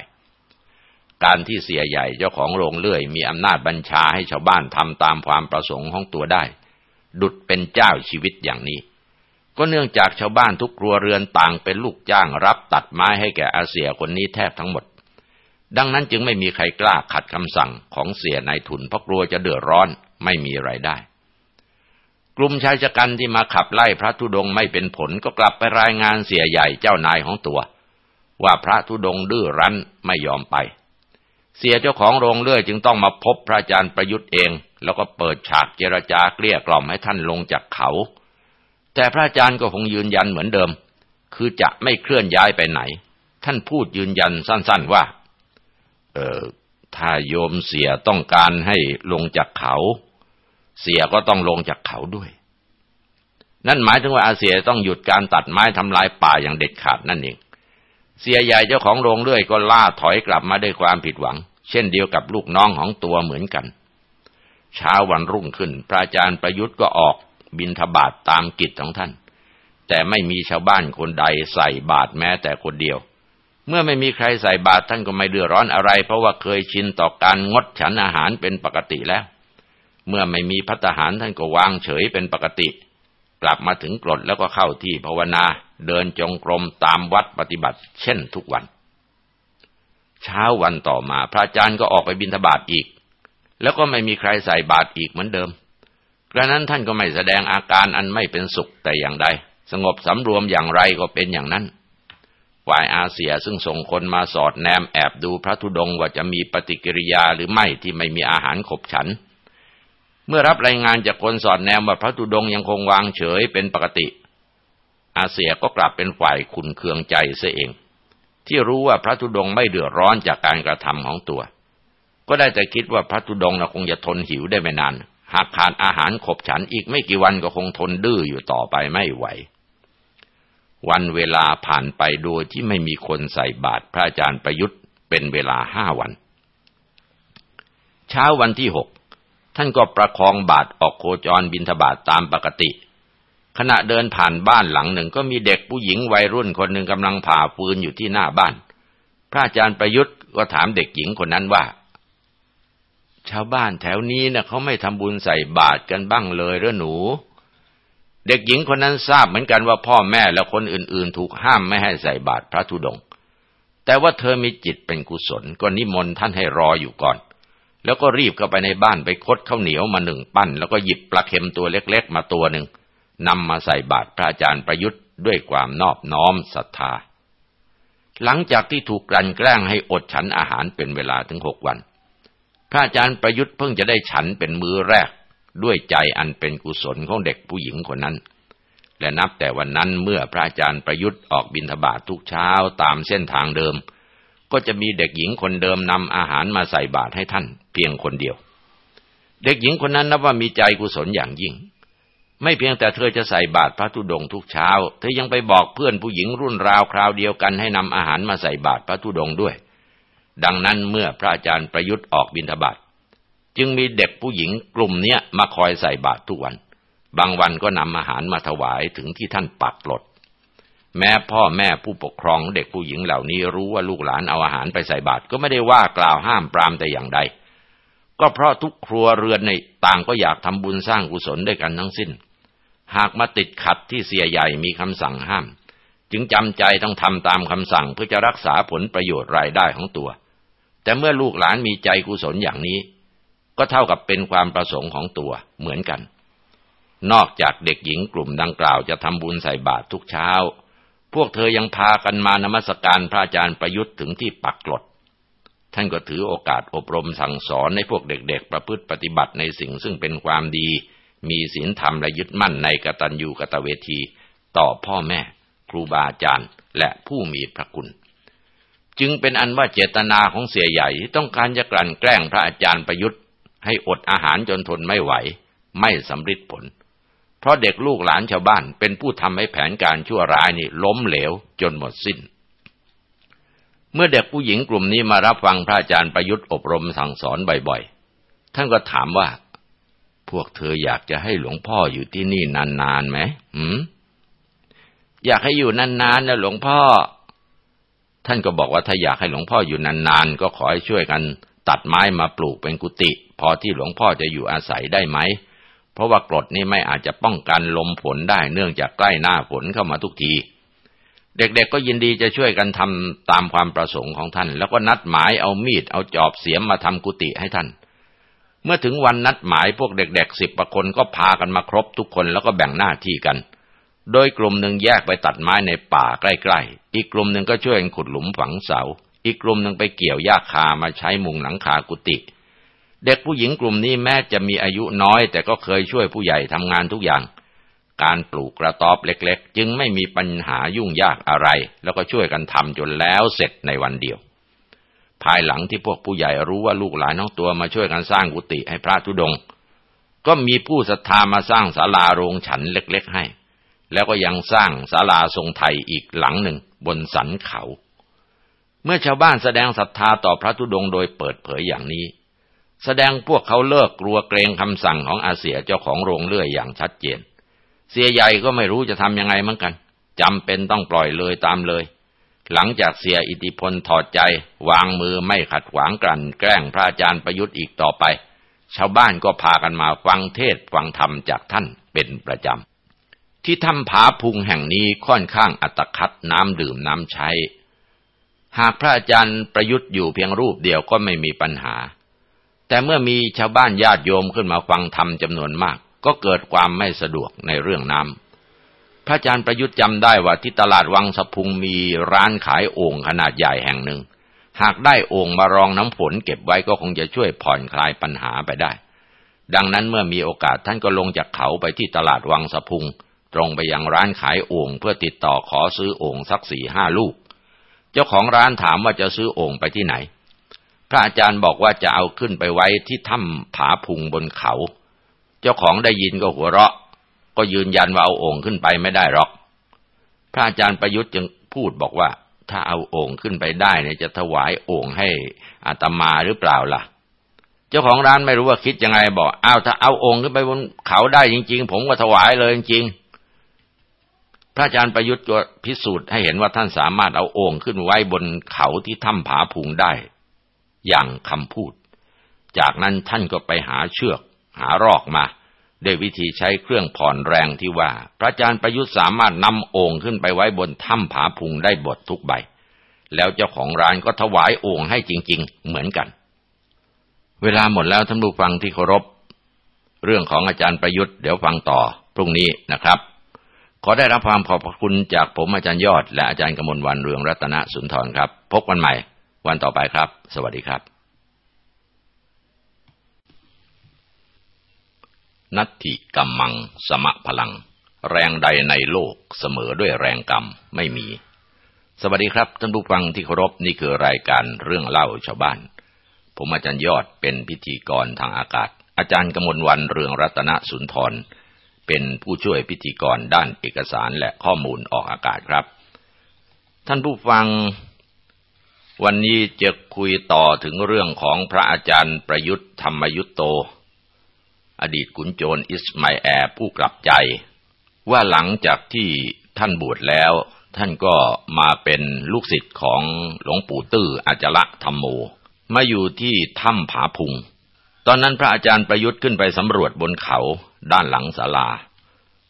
การที่เสียใหญ่เจ้าของโรงเลื่อย มีอำนาจบัญชาให้ชาวบ้านทำตามความประสงค์ของตัวได้ ดุดเป็นเจ้าชีวิตอย่างนี้ ก็เนื่องจากชาวบ้านทุกครัวเรือนต่างเป็นลูกจ้างรับตัดไม้ให้แก่อาเสียคนนี้แทบทั้งหมด ดังนั้นจึงไม่มีใครกล้าขัดคำสั่งของเสียนายทุนเพราะกลัวจะเดือดร้อนไม่มีไรายได้ กลุ่มชายชะกันที่มาขับไล่พระธุดงไม่เป็นผลก็กลับไปรายงานเสียใหญ่เจ้านายของตัว ว่าพระธุดงดื้อรั้นไม่ยอมไป เสียเจ้าของโรงเลื่อยจึงต้องมาพบพระอาจารย์ประยุทธ์เอง แล้วก็เปิดฉากเจรจาเกลี้ยกล่อมให้ท่านลงจากเขา แต่พระอาจารย์ก็คงยืนยันเหมือนเดิม คือจะไม่เคลื่อนย้ายไปไหน ท่านพูดยืนยันสั้น ๆว่า เออถ้าโยมเสียต้องการให้ลงจากเขา เสียก็ต้องลงจากเขาด้วย นั่นหมายถึงว่าอาเสียต้องหยุดการตัดไม้ทำลายป่าอย่างเด็ดขาดนั่นเอง เสียใหญ่เจ้าของโรงเลื่อยก็ล่าถอยกลับมาด้วยความผิดหวัง เช่นเดียวกับลูกน้องของตัวเหมือนกัน เช้าวันรุ่งขึ้น พระอาจารย์ประยุทธ์ก็ออกบินทบาทตามกิจของท่าน แต่ไม่มีชาวบ้านคนใดใส่บาตรแม้แต่คนเดียว เมื่อไม่มีใครใส่บาตรท่านก็ไม่เดือดร้อนอะไร เพราะว่าเคยชินต่อการงดฉันอาหารเป็นปกติแล้ว เมื่อไม่มีพัฒหารท่านก็วางเฉยเป็นปกติ กลับมาถึงกรดแล้วก็เข้าที่ภาวนา เดินจงกรมตามวัดปฏิบัติ เช่นทุกวัน เช้าวันต่อมา พระอาจารย์ก็ออกไปบิณฑบาตอีก แล้วก็ไม่มีใครใส่บาตรอีกเหมือนเดิมกระนั้นท่านก็ไม่แสดงอาการอันไม่เป็นสุขแต่อย่างใด สงบสำรวมอย่างไรก็เป็นอย่างนั้นฝ่ายอาเซียซึ่งส่งคนมาสอดแนมแอบดูพระธุดงว่าจะมีปฏิกิริยาหรือไม่ที่ไม่มีอาหารขบฉัน เมื่อรับรายงานจากคนสอดแนมว่าพระธุดงยังคงวางเฉยเป็นปกติ อาเซียก็กลับเป็นฝ่ายขุนเคืองใจเสียเอง ที่รู้ว่าพระธุดงไม่เดือดร้อนจากการกระทำของตัว ก็ได้แต่คิดว่าพระธุดงคงจะทนหิวได้ไม่นาน หากขาดอาหารขบฉันอีกไม่กี่วันก็คงทนดื้ออยู่ต่อไปไม่ไหว วันเวลาผ่านไปโดยที่ไม่มีคนใส่บาตรพระอาจารย์ประยุทธ์เป็นเวลาห้าวัน เช้าวันที่หก ท่านก็ประคองบาตรออกโคจรบินทบาทตามปกติ ขณะเดินผ่านบ้านหลังหนึ่งก็มีเด็กผู้หญิงวัยรุ่นคนหนึ่งกำลังผ่าฟืนอยู่ที่หน้าบ้าน พระอาจารย์ประยุทธ์ก็ถามเด็กหญิงคนนั้นว่า ชาวบ้านแถวนี้นะ่ะเขาไม่ทำบุญใส่บาตรกันบ้างเลยหรือหนู เด็กหญิงคนนั้นทราบเหมือนกันว่าพ่อแม่และคนอื่นๆ ถูกห้ามไม่ให้ใส่บาตรพระธุดงค์แต่ว่าเธอมีจิตเป็นกุศลก็นิมนต์ท่านให้รออยู่ก่อน แล้วก็รีบเข้าไปในบ้านไปคดข้าวเหนียวมาหนึ่งปั้น แล้วก็หยิบปลาเค็มตัวเล็กๆ มาตัวหนึ่งนำมาใส่บาตรพระอาจารย์ประยุทธ์ด้วยความนอบน้อมศรัทธา หลังจากที่ถูกกลั่นแกล้งให้อดฉันอาหารเป็นเวลาถึงหกวัน พระอาจารย์ประยุทธ์เพิ่งจะได้ฉันเป็นมือแรก ด้วยใจอันเป็นกุศลของเด็กผู้หญิงคนนั้น และนับแต่วันนั้นเมื่อพระอาจารย์ประยุทธ์ออกบิณฑบาตททุกเช้าตามเส้นทางเดิม ก็จะมีเด็กหญิงคนเดิมนำอาหารมาใส่บาตรให้ท่าน เพียงคนเดียว เด็กหญิงคนนั้นนับว่ามีใจกุศลอย่างยิ่ง ไม่เพียงแต่เธอจะใส่บาตรพระธุดงทุกเช้า เธอยังไปบอกเพื่อนผู้หญิงรุ่นราวคราวเดียวกันให้นำอาหารมาใส่บาตรพระธุดงด้วย ดังนั้นเมื่อพระอาจารย์ประยุทธ์ออกบิณฑบาตจึงมีเด็กผู้หญิงกลุ่มเนี้ยมาคอยใส่บาตรทุกวัน บางวันก็นำอาหารมาถวายถึงที่ท่านปักปลด แม้พ่อแม่ผู้ปกครองเด็กผู้หญิงเหล่านี้รู้ว่าลูกหลานเอาอาหารไปใส่บาตรก็ไม่ได้ว่ากล่าวห้ามปรามแต่อย่างใด ก็เพราะทุกครัวเรือนในต่างก็อยากทำบุญสร้างกุศลด้วยกันทั้งสิ้น หากมาติดขัดที่เสียใหญ่มีคำสั่งห้าม จึงจำใจต้องทำตามคำสั่งเพื่อจะรักษาผลประโยชน์รายได้ของตัว แต่เมื่อลูกหลานมีใจกุศลอย่างนี้ ก็เท่ากับเป็นความประสงค์ของตัวเหมือนกัน นอกจากเด็กหญิงกลุ่มดังกล่าวจะทำบุญใส่บาตรทุกเช้า พวกเธอยังพากันมานมัสการพระอาจารย์ประยุทธ์ถึงที่ปักกลด ท่านก็ถือโอกาสอบรมสั่งสอนให้พวกเด็กๆ ประพฤติปฏิบัติในสิ่งซึ่งเป็นความดี มีศีลธรรมและยึดมั่นในกตัญญูกตเวที ต่อพ่อแม่ ครูบาอาจารย์ และผู้มีพระคุณ จึงเป็นอันว่าเจตนาของเสียใหญ่ที่ต้องการจะกลั่นแกล้งพระอาจารย์ประยุทธ์ ให้อดอาหารจนทนไม่ไหว ไม่สำเร็จผล เพราะเด็กลูกหลานชาวบ้านเป็นผู้ทำให้แผนการชั่วร้ายนี่ล้มเหลวจนหมดสิ้น เมื่อเด็กผู้หญิงกลุ่มนี้มารับฟังพระอาจารย์ประยุทธ์อบรมสั่งสอนบ่อยๆ ท่านก็ถามว่า พวกเธออยากจะให้หลวงพ่ออยู่ที่นี่นานๆไหมหืมอยากให้อยู่นานๆนะหลวงพ่อ ท่านก็บอกว่าถ้าอยากให้หลวงพ่ออยู่นานๆก็ขอให้ช่วยกัน ตัดไม้มาปลูกเป็นกุฏิพอที่หลวงพ่อจะอยู่อาศัยได้ไหม เพราะว่ากรดนี้ไม่อาจจะป้องกันลมฝนได้เนื่องจากใกล้หน้าฝนเข้ามาทุกที เด็กๆกก็ยินดีจะช่วยกันทำตามความประสงค์ของท่าน แล้วก็นัดหมายเอามีดเอาจอบเสียมมาทำกุฏิให้ท่าน เมื่อถึงวันนัดหมายพวกเด็กๆสิบประคนก็พากันมาครบทุกคนแล้วก็แบ่งหน้าที่กัน โดยกลุ่มหนึ่งแยกไปตัดไม้ในป่าใกล้ๆ อีกกลุ่มหนึ่งก็ช่วยกันขุดหลุมฝังเสา อีกกลุ่มหนึ่งไปเกี่ยวหญ้าคามาใช้มุงหลังคากุฏิ เด็กผู้หญิงกลุ่มนี้แม้จะมีอายุน้อย แต่ก็เคยช่วยผู้ใหญ่ทำงานทุกอย่าง การปลูกกระต๊อบเล็กๆ จึงไม่มีปัญหายุ่งยากอะไร แล้วก็ช่วยกันทำจนแล้วเสร็จในวันเดียว ภายหลังที่พวกผู้ใหญ่รู้ว่าลูกหลานน้องตัวมาช่วยกันสร้างกุฏิให้พระธุดง ก็มีผู้ศรัทธามาสร้างศาลาโรงฉันเล็กๆให้ แล้วก็ยังสร้างศาลาทรงไทยอีกหลังหนึ่งบนสันเขา เมื่อชาวบ้านแสดงศรัทธาต่อพระธุดงโดยเปิดเผยอย่างนี้ แสดงพวกเขาเลิกกลัวเกรงคำสั่งของอาเสียเจ้าของโรงเลื่อยอย่างชัดเจน เสียใหญ่ก็ไม่รู้จะทำยังไงเหมือนกันจำเป็นต้องปล่อยเลยตามเลย หลังจากเสียอิทธิพลถอดใจ วางมือไม่ขัดขวางกลั่นแกล้งพระอาจารย์ประยุทธ์อีกต่อไป ชาวบ้านก็พากันมาฟังเทศฟังธรรมจากท่านเป็นประจำ ที่ถ้ำผาพุงแห่งนี้ค่อนข้างอัตคัดน้ำดื่มน้ำใช้ หากพระอาจารย์ประยุทธ์อยู่เพียงรูปเดียวก็ไม่มีปัญหา แต่เมื่อมีชาวบ้านญาติโยมขึ้นมาฟังธรรมจำนวนมาก ก็เกิดความไม่สะดวกในเรื่องน้ำพระอาจารย์ประยุทธ์จำได้ว่าที่ตลาดวังสะพุงมีร้านขายโอ่งขนาดใหญ่แห่งหนึ่ง หากได้โอ่งมารองน้ำฝนเก็บไว้ก็คงจะช่วยผ่อนคลายปัญหาไปได้ ดังนั้นเมื่อมีโอกาสท่านก็ลงจากเขาไปที่ตลาดวังสะพุง ตรงไปยังร้านขายโอ่งเพื่อติดต่อขอซื้อโอ่งสักสี่ห้าลูก เจ้าของร้านถามว่าจะซื้อโอ่งไปที่ไหน พระอาจารย์บอกว่าจะเอาขึ้นไปไว้ที่ถ้ำผาพุงบนเขา เจ้าของได้ยินก็หัวเราะ ก็ยืนยันว่าเอาโอ่งขึ้นไปไม่ได้หรอก พระอาจารย์ประยุทธ์จึงพูดบอกว่า ถ้าเอาโอ่งขึ้นไปได้เนี่ยจะถวายโอ่งให้อาตมาหรือเปล่าล่ะ เจ้าของร้านไม่รู้ว่าคิดยังไงบอกอ้าวถ้าเอาโอ่งขึ้นไปบนเขาได้จริง ๆ ผมก็ถวายเลยจริงๆพระอาจารย์ประยุทธ์ก็พิสูจน์ให้เห็นว่าท่านสามารถเอาโอ่งขึ้นไว้บนเขาที่ถ้ำผาพุงได้ อย่างคำพูด จากนั้นท่านก็ไปหาเชือก หารอกมาด้วยวิธีใช้เครื่องผ่อนแรงที่ว่า พระอาจารย์ประยุทธ์สามารถนำโอ่งขึ้นไปไว้บนถ้ำผาพุงได้บททุกใบ แล้วเจ้าของร้านก็ถวายโอ่งให้จริง ๆ เหมือนกัน เวลาหมดแล้วท่านผู้ฟังที่เคารพ เรื่องของอาจารย์ประยุทธ์เดี๋ยวฟังต่อพรุ่งนี้นะครับ ขอได้รับความขอบคุณจากผมอาจารย์ยอด และอาจารย์กมลวันเรืองรัตนสุนทรครับ พบกันใหม่ วันต่อไปครับ สวัสดีครับนัตถิกัมมัง สมะพลัง แรงใดในโลกเสมอด้วยแรงกรรมไม่มี สวัสดีครับท่านผู้ฟังที่เคารพนี่คือรายการเรื่องเล่าชาวบ้าน ผมอาจารย์ยอดเป็นพิธีกรทางอากาศ อาจารย์กมลวันเรืองรัตนสุนทร เป็นผู้ช่วยพิธีกรด้านเอกสารและข้อมูลออกอากาศครับ ท่านผู้ฟัง วันนี้จะคุยต่อถึงเรื่องของพระอาจารย์ประยุทธ์ธรรมยุตโต อดีตขุนโจรอิสมาแอร์ผู้กลับใจ ว่าหลังจากที่ท่านบวชแล้ว ท่านก็มาเป็นลูกศิษย์ของหลวงปู่ตื้ออาจละธรรมโม มาอยู่ที่ถ้ำผาพุง ตอนนั้นพระอาจารย์ประยุทธ์ขึ้นไปสำรวจบนเขาด้านหลังศาลา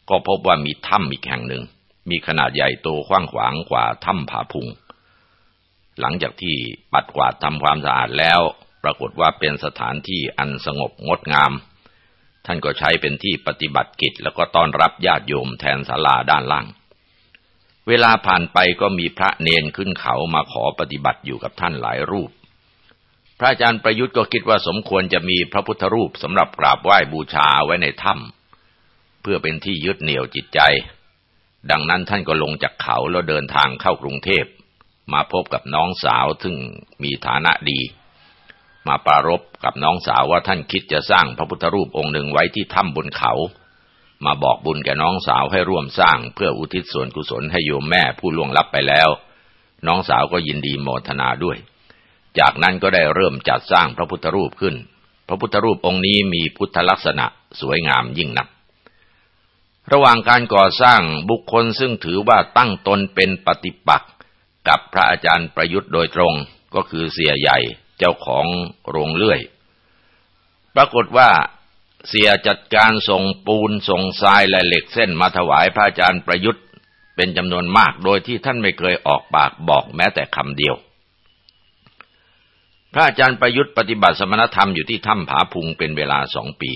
ก็พบว่ามีถ้ำอีกแห่งหนึ่ง มีขนาดใหญ่โตกว้างขวางกว่าถ้ำผาพุง หลังจากที่ปัดกวาดทำความสะอาดแล้ว ปรากฏว่าเป็นสถานที่อันสงบงดงาม ท่านก็ใช้เป็นที่ปฏิบัติกิจ แล้วก็ต้อนรับญาติโยมแทนศาลาด้านล่าง เวลาผ่านไปก็มีพระเนนขึ้นเขามาขอปฏิบัติอยู่กับท่านหลายรูป พระอาจารย์ประยุทธ์ก็คิดว่าสมควรจะมีพระพุทธรูปสำหรับกราบไหว้บูชาไว้ในถ้ำเพื่อเป็นที่ยึดเหนี่ยวจิตใจดังนั้นท่านก็ลงจากเขาแล้วเดินทางเข้ากรุงเทพ มาพบกับน้องสาวซึ่งมีฐานะดี มาปรารบกับน้องสาวว่าท่านคิดจะสร้างพระพุทธรูปองค์หนึ่งไว้ที่ถ้ำบนเขา มาบอกบุญแก่น้องสาวให้ร่วมสร้าง เพื่ออุทิศส่วนกุศลให้โยมแม่ผู้ล่วงลับไปแล้ว น้องสาวก็ยินดีโมทนาด้วย จากนั้นก็ได้เริ่มจัดสร้างพระพุทธรูปขึ้น พระพุทธรูปองค์นี้มีพุทธลักษณะสวยงามยิ่งนักระหว่างการก่อสร้างบุคคลซึ่งถือว่าตั้งตนเป็นปฏิปักษ์ กับพระอาจารย์ประยุทธ์โดยตรงก็คือเสียใหญ่เจ้าของโรงเลื่อย ปรากฏว่าเสียจัดการส่งปูนส่งทรายและเหล็กเส้นมาถวายพระอาจารย์ประยุทธ์เป็นจำนวนมากโดยที่ท่านไม่เคยออกปากบอกแม้แต่คำเดียว พระอาจารย์ประยุทธ์ปฏิบัติสมณธรรมอยู่ที่ถ้ำผาพุงเป็นเวลาสองปี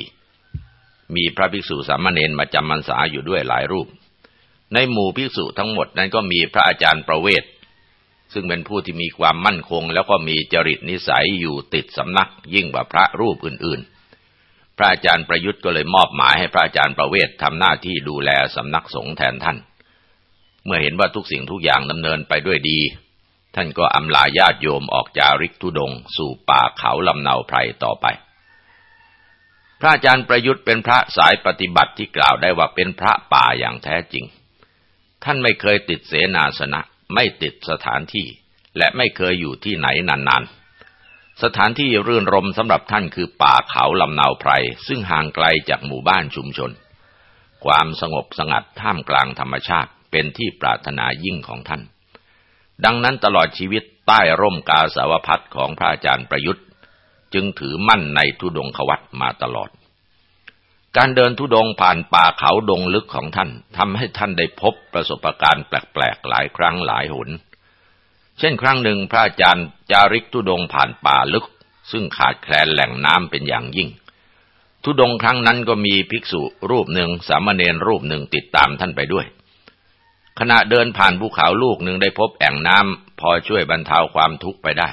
มีพระภิกษุสามเณรมาจำพรรษาอยู่ด้วยหลายรูป ในหมู่ภิกษุทั้งหมดนั้นก็มีพระอาจารย์ประเวศ ซึ่งเป็นผู้ที่มีความมั่นคง แล้วก็มีจริตนิสัยอยู่ติดสำนักยิ่งกว่าพระรูปอื่นๆ พระอาจารย์ประยุทธ์ก็เลยมอบหมายให้พระอาจารย์ประเวศทำหน้าที่ดูแลสำนักสงฆ์แทนท่าน เมื่อเห็นว่าทุกสิ่งทุกอย่างดำเนินไปด้วยดี ท่านก็อำลาญาติโยมออกจาริกทุดง สู่ป่าเขาลำเนาไพรต่อไปพระอาจารย์ประยุทธ์เป็นพระสายปฏิบัติที่กล่าวได้ว่าเป็นพระป่าอย่างแท้จริง ท่านไม่เคยติดเสนาสนะ ไม่ติดสถานที่ และไม่เคยอยู่ที่ไหนนานๆ สถานที่รื่นรมสำหรับท่านคือป่าเขาลำนาวไพร ซึ่งห่างไกลจากหมู่บ้านชุมชน ความสงบสงัดท่ามกลางธรรมชาติเป็นที่ปรารถนายิ่งของท่าน ดังนั้นตลอดชีวิตใต้ร่มกาสาวพัดของพระอาจารย์ประยุทธ์ จึงถือมั่นในทุดงควัตมาตลอด การเดินทุดงผ่านป่าเขาดงลึกของท่านทำให้ท่านได้พบประสบการณ์แปลกๆหลายครั้งหลายหน เช่นครั้งหนึ่งพระอาจารย์จาริกทุดงผ่านป่าลึก ซึ่งขาดแคลนแหล่งน้ำเป็นอย่างยิ่ง ทุดงครั้งนั้นก็มีภิกษุรูปหนึ่งสามเณรรูปหนึ่งติดตามท่านไปด้วย ขณะเดินผ่านภูเขาลูกหนึ่งได้พบแอ่งน้ำพอช่วยบรรเทาความทุกข์ไปได้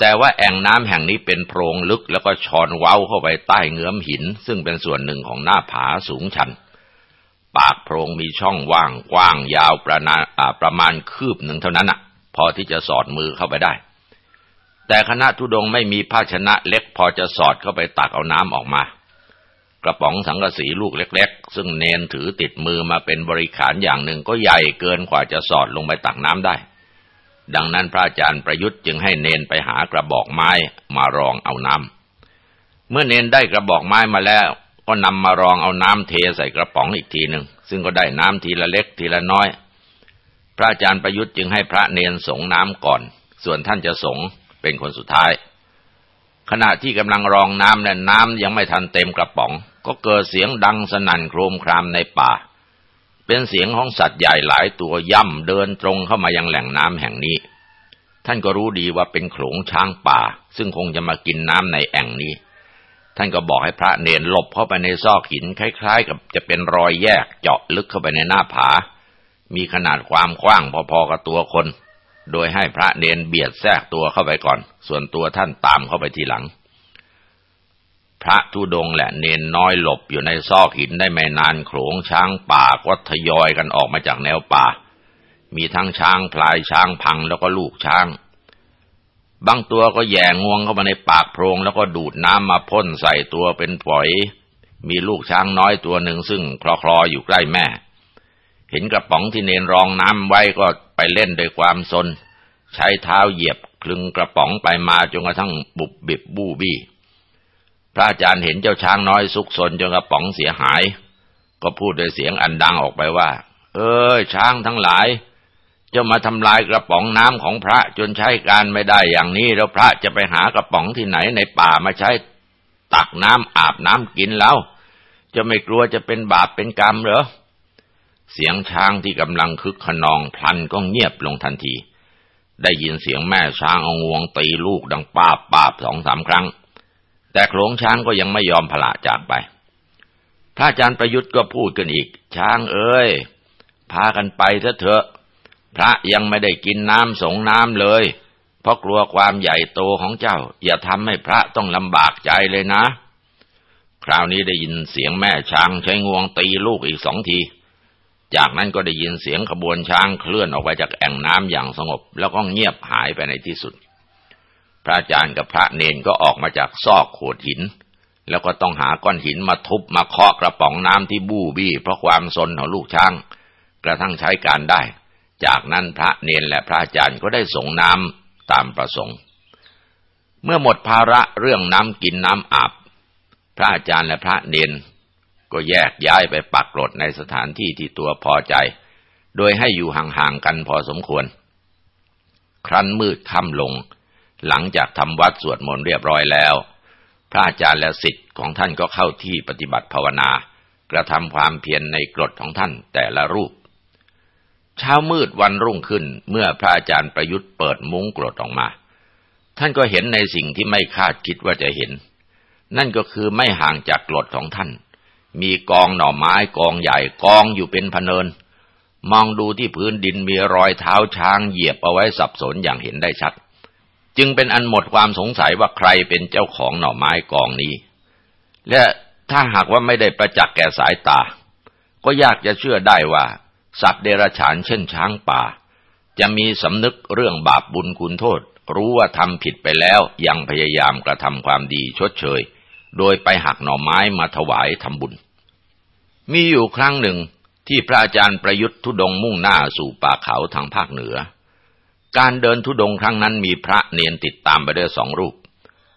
แต่ว่าแอ่งน้ำแห่งนี้เป็นโพรงลึกแล้วก็ชอนเว้าเข้าไปใต้เงื้อมหิน ซึ่งเป็นส่วนหนึ่งของหน้าผาสูงชัน ปากโพรงมีช่องว่างกว้างยาวประมาณประมาณคืบหนึ่งเท่านั้นอะ พอที่จะสอดมือเข้าไปได้ แต่คณะทุดงไม่มีภาชนะเล็ก พอจะสอดเข้าไปตักเอาน้ำออกมา กระป๋องสังกะสีลูกเล็ก ๆ ซึ่งเนนถือติดมือมาเป็นบริขารอย่างหนึ่งก็ใหญ่เกินกว่าจะสอดลงไปตักน้ำได้ ดังนั้นพระอาจารย์ประยุทธ์จึงให้เนนไปหากระบอกไม้มารองเอาน้ำเมื่อเนนได้กระบอกไม้มาแล้ว ก็นำมารองเอาน้ำเทใส่กระป๋องอีกทีหนึ่งซึ่งก็ได้น้ำทีละเล็กทีละน้อย พระอาจารย์ประยุทธ์จึงให้พระเนนสงน้ำก่อน ส่วนท่านจะสงเป็นคนสุดท้าย ขณะที่กำลังรองน้ำและน้ำยังไม่ทันเต็มกระป๋อง ก็เกิดเสียงดังสนั่นโครมครามในป่า เป็นเสียงของสัตว์ใหญ่หลายตัวย่ำเดินตรงเข้ามายังแหล่งน้ำแห่งนี้ ท่านก็รู้ดีว่าเป็นโขลงช้างป่า ซึ่งคงจะมากินน้ำในแอ่งนี้ ท่านก็บอกให้พระเนรหลบเข้าไปในซอกหินคล้าย ๆ กับจะเป็นรอยแยกเจาะลึกเข้าไปในหน้าผา มีขนาดความกว้างพอๆกับตัวคน โดยให้พระเนรเบียดแทรกตัวเข้าไปก่อน ส่วนตัวท่านตามเข้าไปทีหลัง พระทุดงและเนนน้อยหลบอยู่ในซอกหินได้ไม่นานโขลงช้างป่าก็ทยอยกันออกมาจากแนวป่า มีทั้งช้างพลายช้างพังแล้วก็ลูกช้าง บางตัวก็แย่งวงเข้ามาในปากโพรงแล้วก็ดูดน้ำมาพ่นใส่ตัวเป็นฝอย มีลูกช้างน้อยตัวหนึ่งซึ่งคลอคลออยู่ใกล้แม่ เห็นกระป๋องที่เนนรองน้ำไว้ก็ไปเล่นด้วยความสน ใช้เท้าเหยียบคลึงกระป๋องไปมาจนกระทั่งบุบบิบบู้บี้ พระอาจารย์เห็นเจ้าช้างน้อยซุกซนจนกระป๋องเสียหาย ก็พูดด้วยเสียงอันดังออกไปว่า เอ้ยช้างทั้งหลายจะมาทำลายกระป๋องน้ำของพระจนใช้การไม่ได้อย่างนี้ แล้วพระจะไปหากระป๋องที่ไหนในป่ามาใช้ตักน้ำอาบน้ำกินแล้ว จะไม่กลัวจะเป็นบาปเป็นกรรมเหรอเสียงช้างที่กำลังคึกขนองพลันก็เงียบลงทันที ได้ยินเสียงแม่ช้างเอางวงตีลูกดังป้าป้าสองสามครั้ง แต่โขลงช้างก็ยังไม่ยอมพละจากไป พระอาจารย์ประยุทธ์ก็พูดกันอีก ช้างเอ้ย พากันไปเถอะพระยังไม่ได้กินน้ำสงน้ำเลย เพราะกลัวความใหญ่โตของเจ้า อย่าทำให้พระต้องลำบากใจเลยนะ คราวนี้ได้ยินเสียงแม่ช้างใช้งวงตีลูกอีกสองที จากนั้นก็ได้ยินเสียงขบวนช้างเคลื่อนออกไปจากแอ่งน้ำอย่างสงบ แล้วก็เงียบหายไปในที่สุด พระอาจารย์กับพระเนนก็ออกมาจากซอกโขดหิน แล้วก็ต้องหาก้อนหินมาทุบมาเคาะกระป๋องน้ำที่บู้บี้เพราะความสนของลูกช้าง กระทั่งใช้การได้ จากนั้นพระเนนและพระอาจารย์ก็ได้ส่งน้ำตามประสงค์ เมื่อหมดภาระเรื่องน้ำกินน้ำอาบ พระอาจารย์และพระเนนก็แยกย้ายไปปักหลดในสถานที่ที่ตัวพอใจ โดยให้อยู่ห่างๆกันพอสมควร ครั้นมืดค่ำลง หลังจากทำวัดสวดมนต์เรียบร้อยแล้ว พระอาจารย์และสิทธิ์ของท่านก็เข้าที่ปฏิบัติภาวนา กระทำความเพียรในกรดของท่านแต่ละรูป เช้ามืดวันรุ่งขึ้นเมื่อพระอาจารย์ประยุทธ์เปิดมุ้งกรดออกมา ท่านก็เห็นในสิ่งที่ไม่คาดคิดว่าจะเห็น นั่นก็คือไม่ห่างจากกรดของท่าน มีกองหน่อไม้กองใหญ่กองอยู่เป็นพเนิน มองดูที่พื้นดินมีรอยเท้าช้างเหยียบเอาไว้สับสนอย่างเห็นได้ชัด จึงเป็นอันหมดความสงสัยว่าใครเป็นเจ้าของหน่อไม้กองนี้ และถ้าหากว่าไม่ได้ประจักษ์แก่สายตา ก็ยากจะเชื่อได้ว่า สัตว์เดรัจฉานเช่นช้างป่า จะมีสำนึกเรื่องบาปบุญคุณโทษ รู้ว่าทำผิดไปแล้วยังพยายามกระทำความดีชดเชย โดยไปหักหน่อไม้มาถวายทำบุญ มีอยู่ครั้งหนึ่งที่พระอาจารย์ประยุทธ์ทุดงมุ่งหน้าสู่ป่าเขาทางภาคเหนือ การเดินทุดงครั้งนั้นมีพระเนียนติดตามไปด้วยสองรูป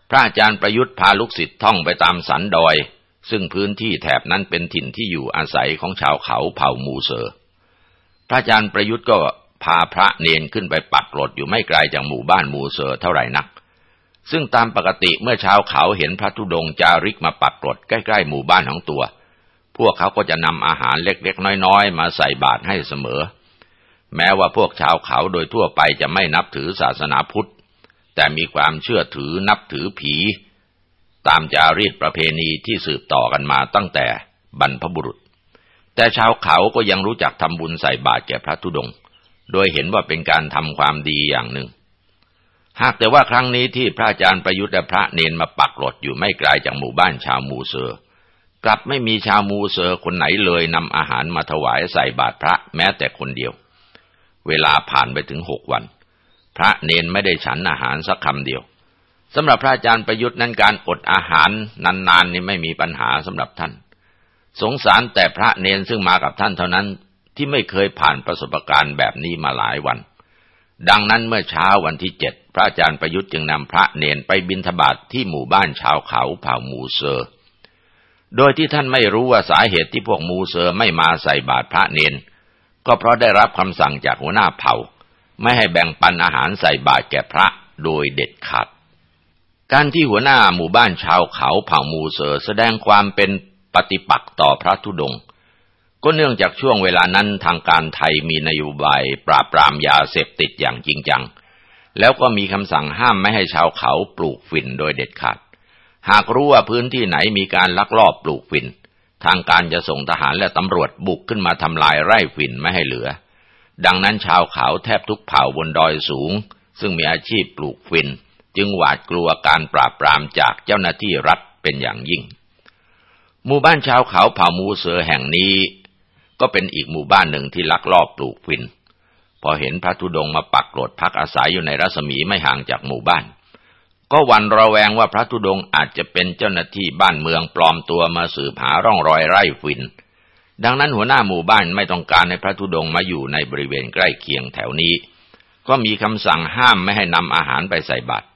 พระอาจารย์ประยุทธ์พาลูกศิษย์ท่องไปตามสันดอย ซึ่งพื้นที่แถบนั้นเป็นถิ่นที่อยู่อาศัยของชาวเขาเผ่ามูเซอร์ พระอาจารย์ประยุทธ์ก็พาพระเณรขึ้นไปปักกลดอยู่ไม่ไกลจากหมู่บ้านมูเซอร์เท่าไหร่นัก ซึ่งตามปกติเมื่อชาวเขาเห็นพระธุดงค์จาริกมาปักกลดใกล้ๆหมู่บ้านของตัว พวกเขาก็จะนำอาหารเล็กๆน้อยๆ มาใส่บาตรให้เสมอ แม้ว่าพวกชาวเขาโดยทั่วไปจะไม่นับถือศาสนาพุทธ แต่มีความเชื่อถือนับถือผี ตามจารีตประเพณีที่สืบต่อกันมาตั้งแต่บรรพบุรุษ แต่ชาวเขาก็ยังรู้จักทำบุญใส่บาตรแก่พระธุดงค์โดยเห็นว่าเป็นการทำความดีอย่างหนึ่ง หากแต่ว่าครั้งนี้ที่พระอาจารย์ประยุทธ์และพระเณรมาปักกลดอยู่ไม่ไกลจากหมู่บ้านชาวมูเซอร์ กลับไม่มีชาวมูเซอร์คนไหนเลยนำอาหารมาถวายใส่บาตรพระแม้แต่คนเดียว เวลาผ่านไปถึงหกวัน พระเนนไม่ได้ฉันอาหารสักคำเดียวสำหรับพระอาจารย์ประยุทธ์นั้นการอดอาหารนานๆนี่ไม่มีปัญหาสำหรับท่าน สงสารแต่พระเนนซึ่งมากับท่านเท่านั้นที่ไม่เคยผ่านประสบการณ์แบบนี้มาหลายวัน ดังนั้นเมื่อเช้าวันที่เจ็ดพระอาจารย์ประยุทธ์จึงนำพระเนนไปบิณฑบาตทที่หมู่บ้านชาวเขาเผ่ามูเซอร์ โดยที่ท่านไม่รู้ว่าสาเหตุที่พวกมูเซอร์ไม่มาใส่บาตรพระเนน ก็เพราะได้รับคำสั่งจากหัวหน้าเผ่า ไม่ให้แบ่งปันอาหารใส่บาตรแก่พระโดยเด็ดขาด การที่หัวหน้าหมู่บ้านชาวเขาเผ่ามูเซอร์แสดงความเป็นปฏิปักษ์ต่อพระธุดงค์ก็เนื่องจากช่วงเวลานั้นทางการไทยมีนโยบายปราบปรามยาเสพติดอย่างจริงจัง แล้วก็มีคำสั่งห้ามไม่ให้ชาวเขาปลูกฝิ่นโดยเด็ดขาด หากรู้ว่าพื้นที่ไหนมีการลักลอบปลูกฝิ่น ทางการจะส่งทหารและตำรวจบุกขึ้นมาทำลายไร่ฝิ่นไม่ให้เหลือ ดังนั้นชาวเขาแทบทุกเผ่าบนดอยสูง ซึ่งมีอาชีพปลูกฝิ่นจึงหวาดกลัวการปราบปรามจากเจ้าหน้าที่รัฐเป็นอย่างยิ่ง หมู่บ้านชาวเขาเผ่ามูเสือแห่งนี้ ก็เป็นอีกหมู่บ้านหนึ่งที่ลักลอบปลูกฟินพอเห็นพระธุดงมาปักโกรดพักอาศัยอยู่ในรัศมีไม่ห่างจากหมู่บ้าน ก็วันระแวงว่าพระธุดงอาจจะเป็นเจ้าหน้าที่บ้านเมืองปลอมตัวมาสืบหาร่องรอยไร่ฟินดังนั้นหัวหน้าหมู่บ้านไม่ต้องการให้พระธุดงมาอยู่ในบริเวณใกล้เคียงแถวนี้ ก็มีคำสั่งห้ามไม่ให้นำอาหารไปใส่บาตร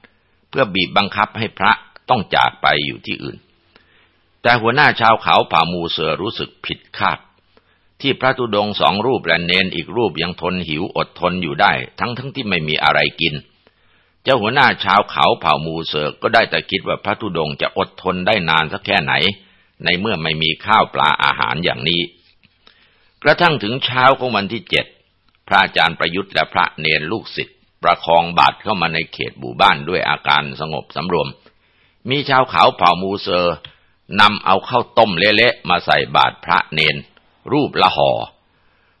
เพื่อบีบบังคับให้พระต้องจากไปอยู่ที่อื่น แต่หัวหน้าชาวเขาผ่ามูเสือรู้สึกผิดคาด ที่พระธุดงสองรูปและเนนอีกรูปยังทนหิวอดทนอยู่ได้ ทั้งทั้งที่ไม่มีอะไรกิน เจ้าหัวหน้าชาวเขาเผ่ามูเสกก็ได้แต่คิดว่าพระธุดงจะอดทนได้นานสักแค่ไหน ในเมื่อไม่มีข้าวปลาอาหารอย่างนี้ กระทั่งถึงเช้าของวันที่เจ็ดพระอาจารย์ประยุทธ์และพระเนนลูกศิษย์ประคองบาตรเข้ามาในเขตหมู่บ้านด้วยอาการสงบสำรวม มีชาวเขาเผ่ามูเซอร์นำเอาข้าวต้มเละๆมาใส่บาตรพระเนน รูปละหอ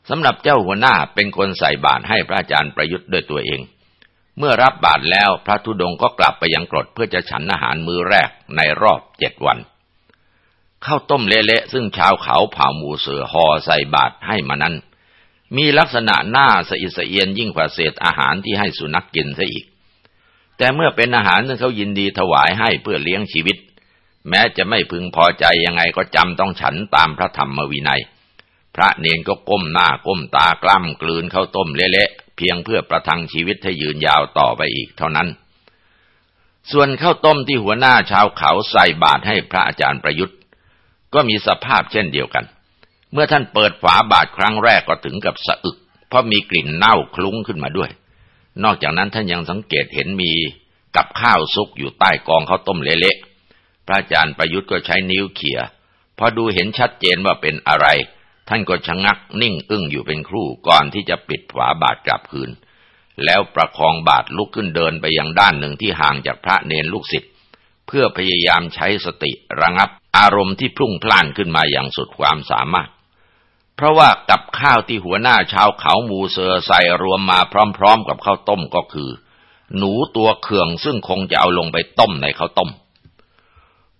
สำหรับเจ้าหัวหน้าเป็นคนใส่บาตรให้พระอาจารย์ประยุทธ์ด้วยตัวเอง เมื่อรับบาตรแล้วพระธุดงก็กลับไปยังกรดเพื่อจะฉันอาหารมื้อแรกในรอบเจ็ดวันข้าวต้มเละๆซึ่งชาวเขาเผ่าหมูเสือห่อใส่บาตรให้มานั้น มีลักษณะหน้าสะอิสเอียนยิ่งกว่าเศษอาหารที่ให้สุนัขกกินซะอีก แต่เมื่อเป็นอาหารที่เขายินดีถวายให้เพื่อเลี้ยงชีวิต แม้จะไม่พึงพอใจยังไงก็จำต้องฉันตามพระธรรมวินัย พระเนนก็ก้มหน้าก้มตากล้ำกลืนข้าวต้มเละ พียงเพื่อประทังชีวิตให้ยืนยาวต่อไปอีกเท่านั้น ส่วนข้าวต้มที่หัวหน้าชาวเขาใส่บาตรให้พระอาจารย์ประยุทธ์ ก็มีสภาพเช่นเดียวกัน เมื่อท่านเปิดฝาบาตรครั้งแรกก็ถึงกับสะอึก เพราะมีกลิ่นเน่าคลุ้งขึ้นมาด้วย นอกจากนั้นท่านยังสังเกตเห็นมีกับข้าวซุกอยู่ใต้กองข้าวต้มเละๆพระอาจารย์ประยุทธ์ก็ใช้นิ้วเขี่ยพอดูเห็นชัดเจนว่าเป็นอะไร ท่านก็ชะงักนิ่งอึ้งอยู่เป็นครู่ก่อนที่จะปิดฝาบาทกลับคืน แล้วประคองบาทลุกขึ้นเดินไปยังด้านหนึ่งที่ห่างจากพระเนรลูกศิษย์เพื่อพยายามใช้สติระงับอารมณ์ที่พลุ่งพล่านขึ้นมาอย่างสุดความสามารถ เพราะว่ากับข้าวที่หัวหน้าชาวเขามูเซอร์ใส่รวมมาพร้อม ๆ กับข้าวต้มก็คือ หนูตัวเขื่องซึ่งคงจะเอาลงไปต้มในข้าวต้ม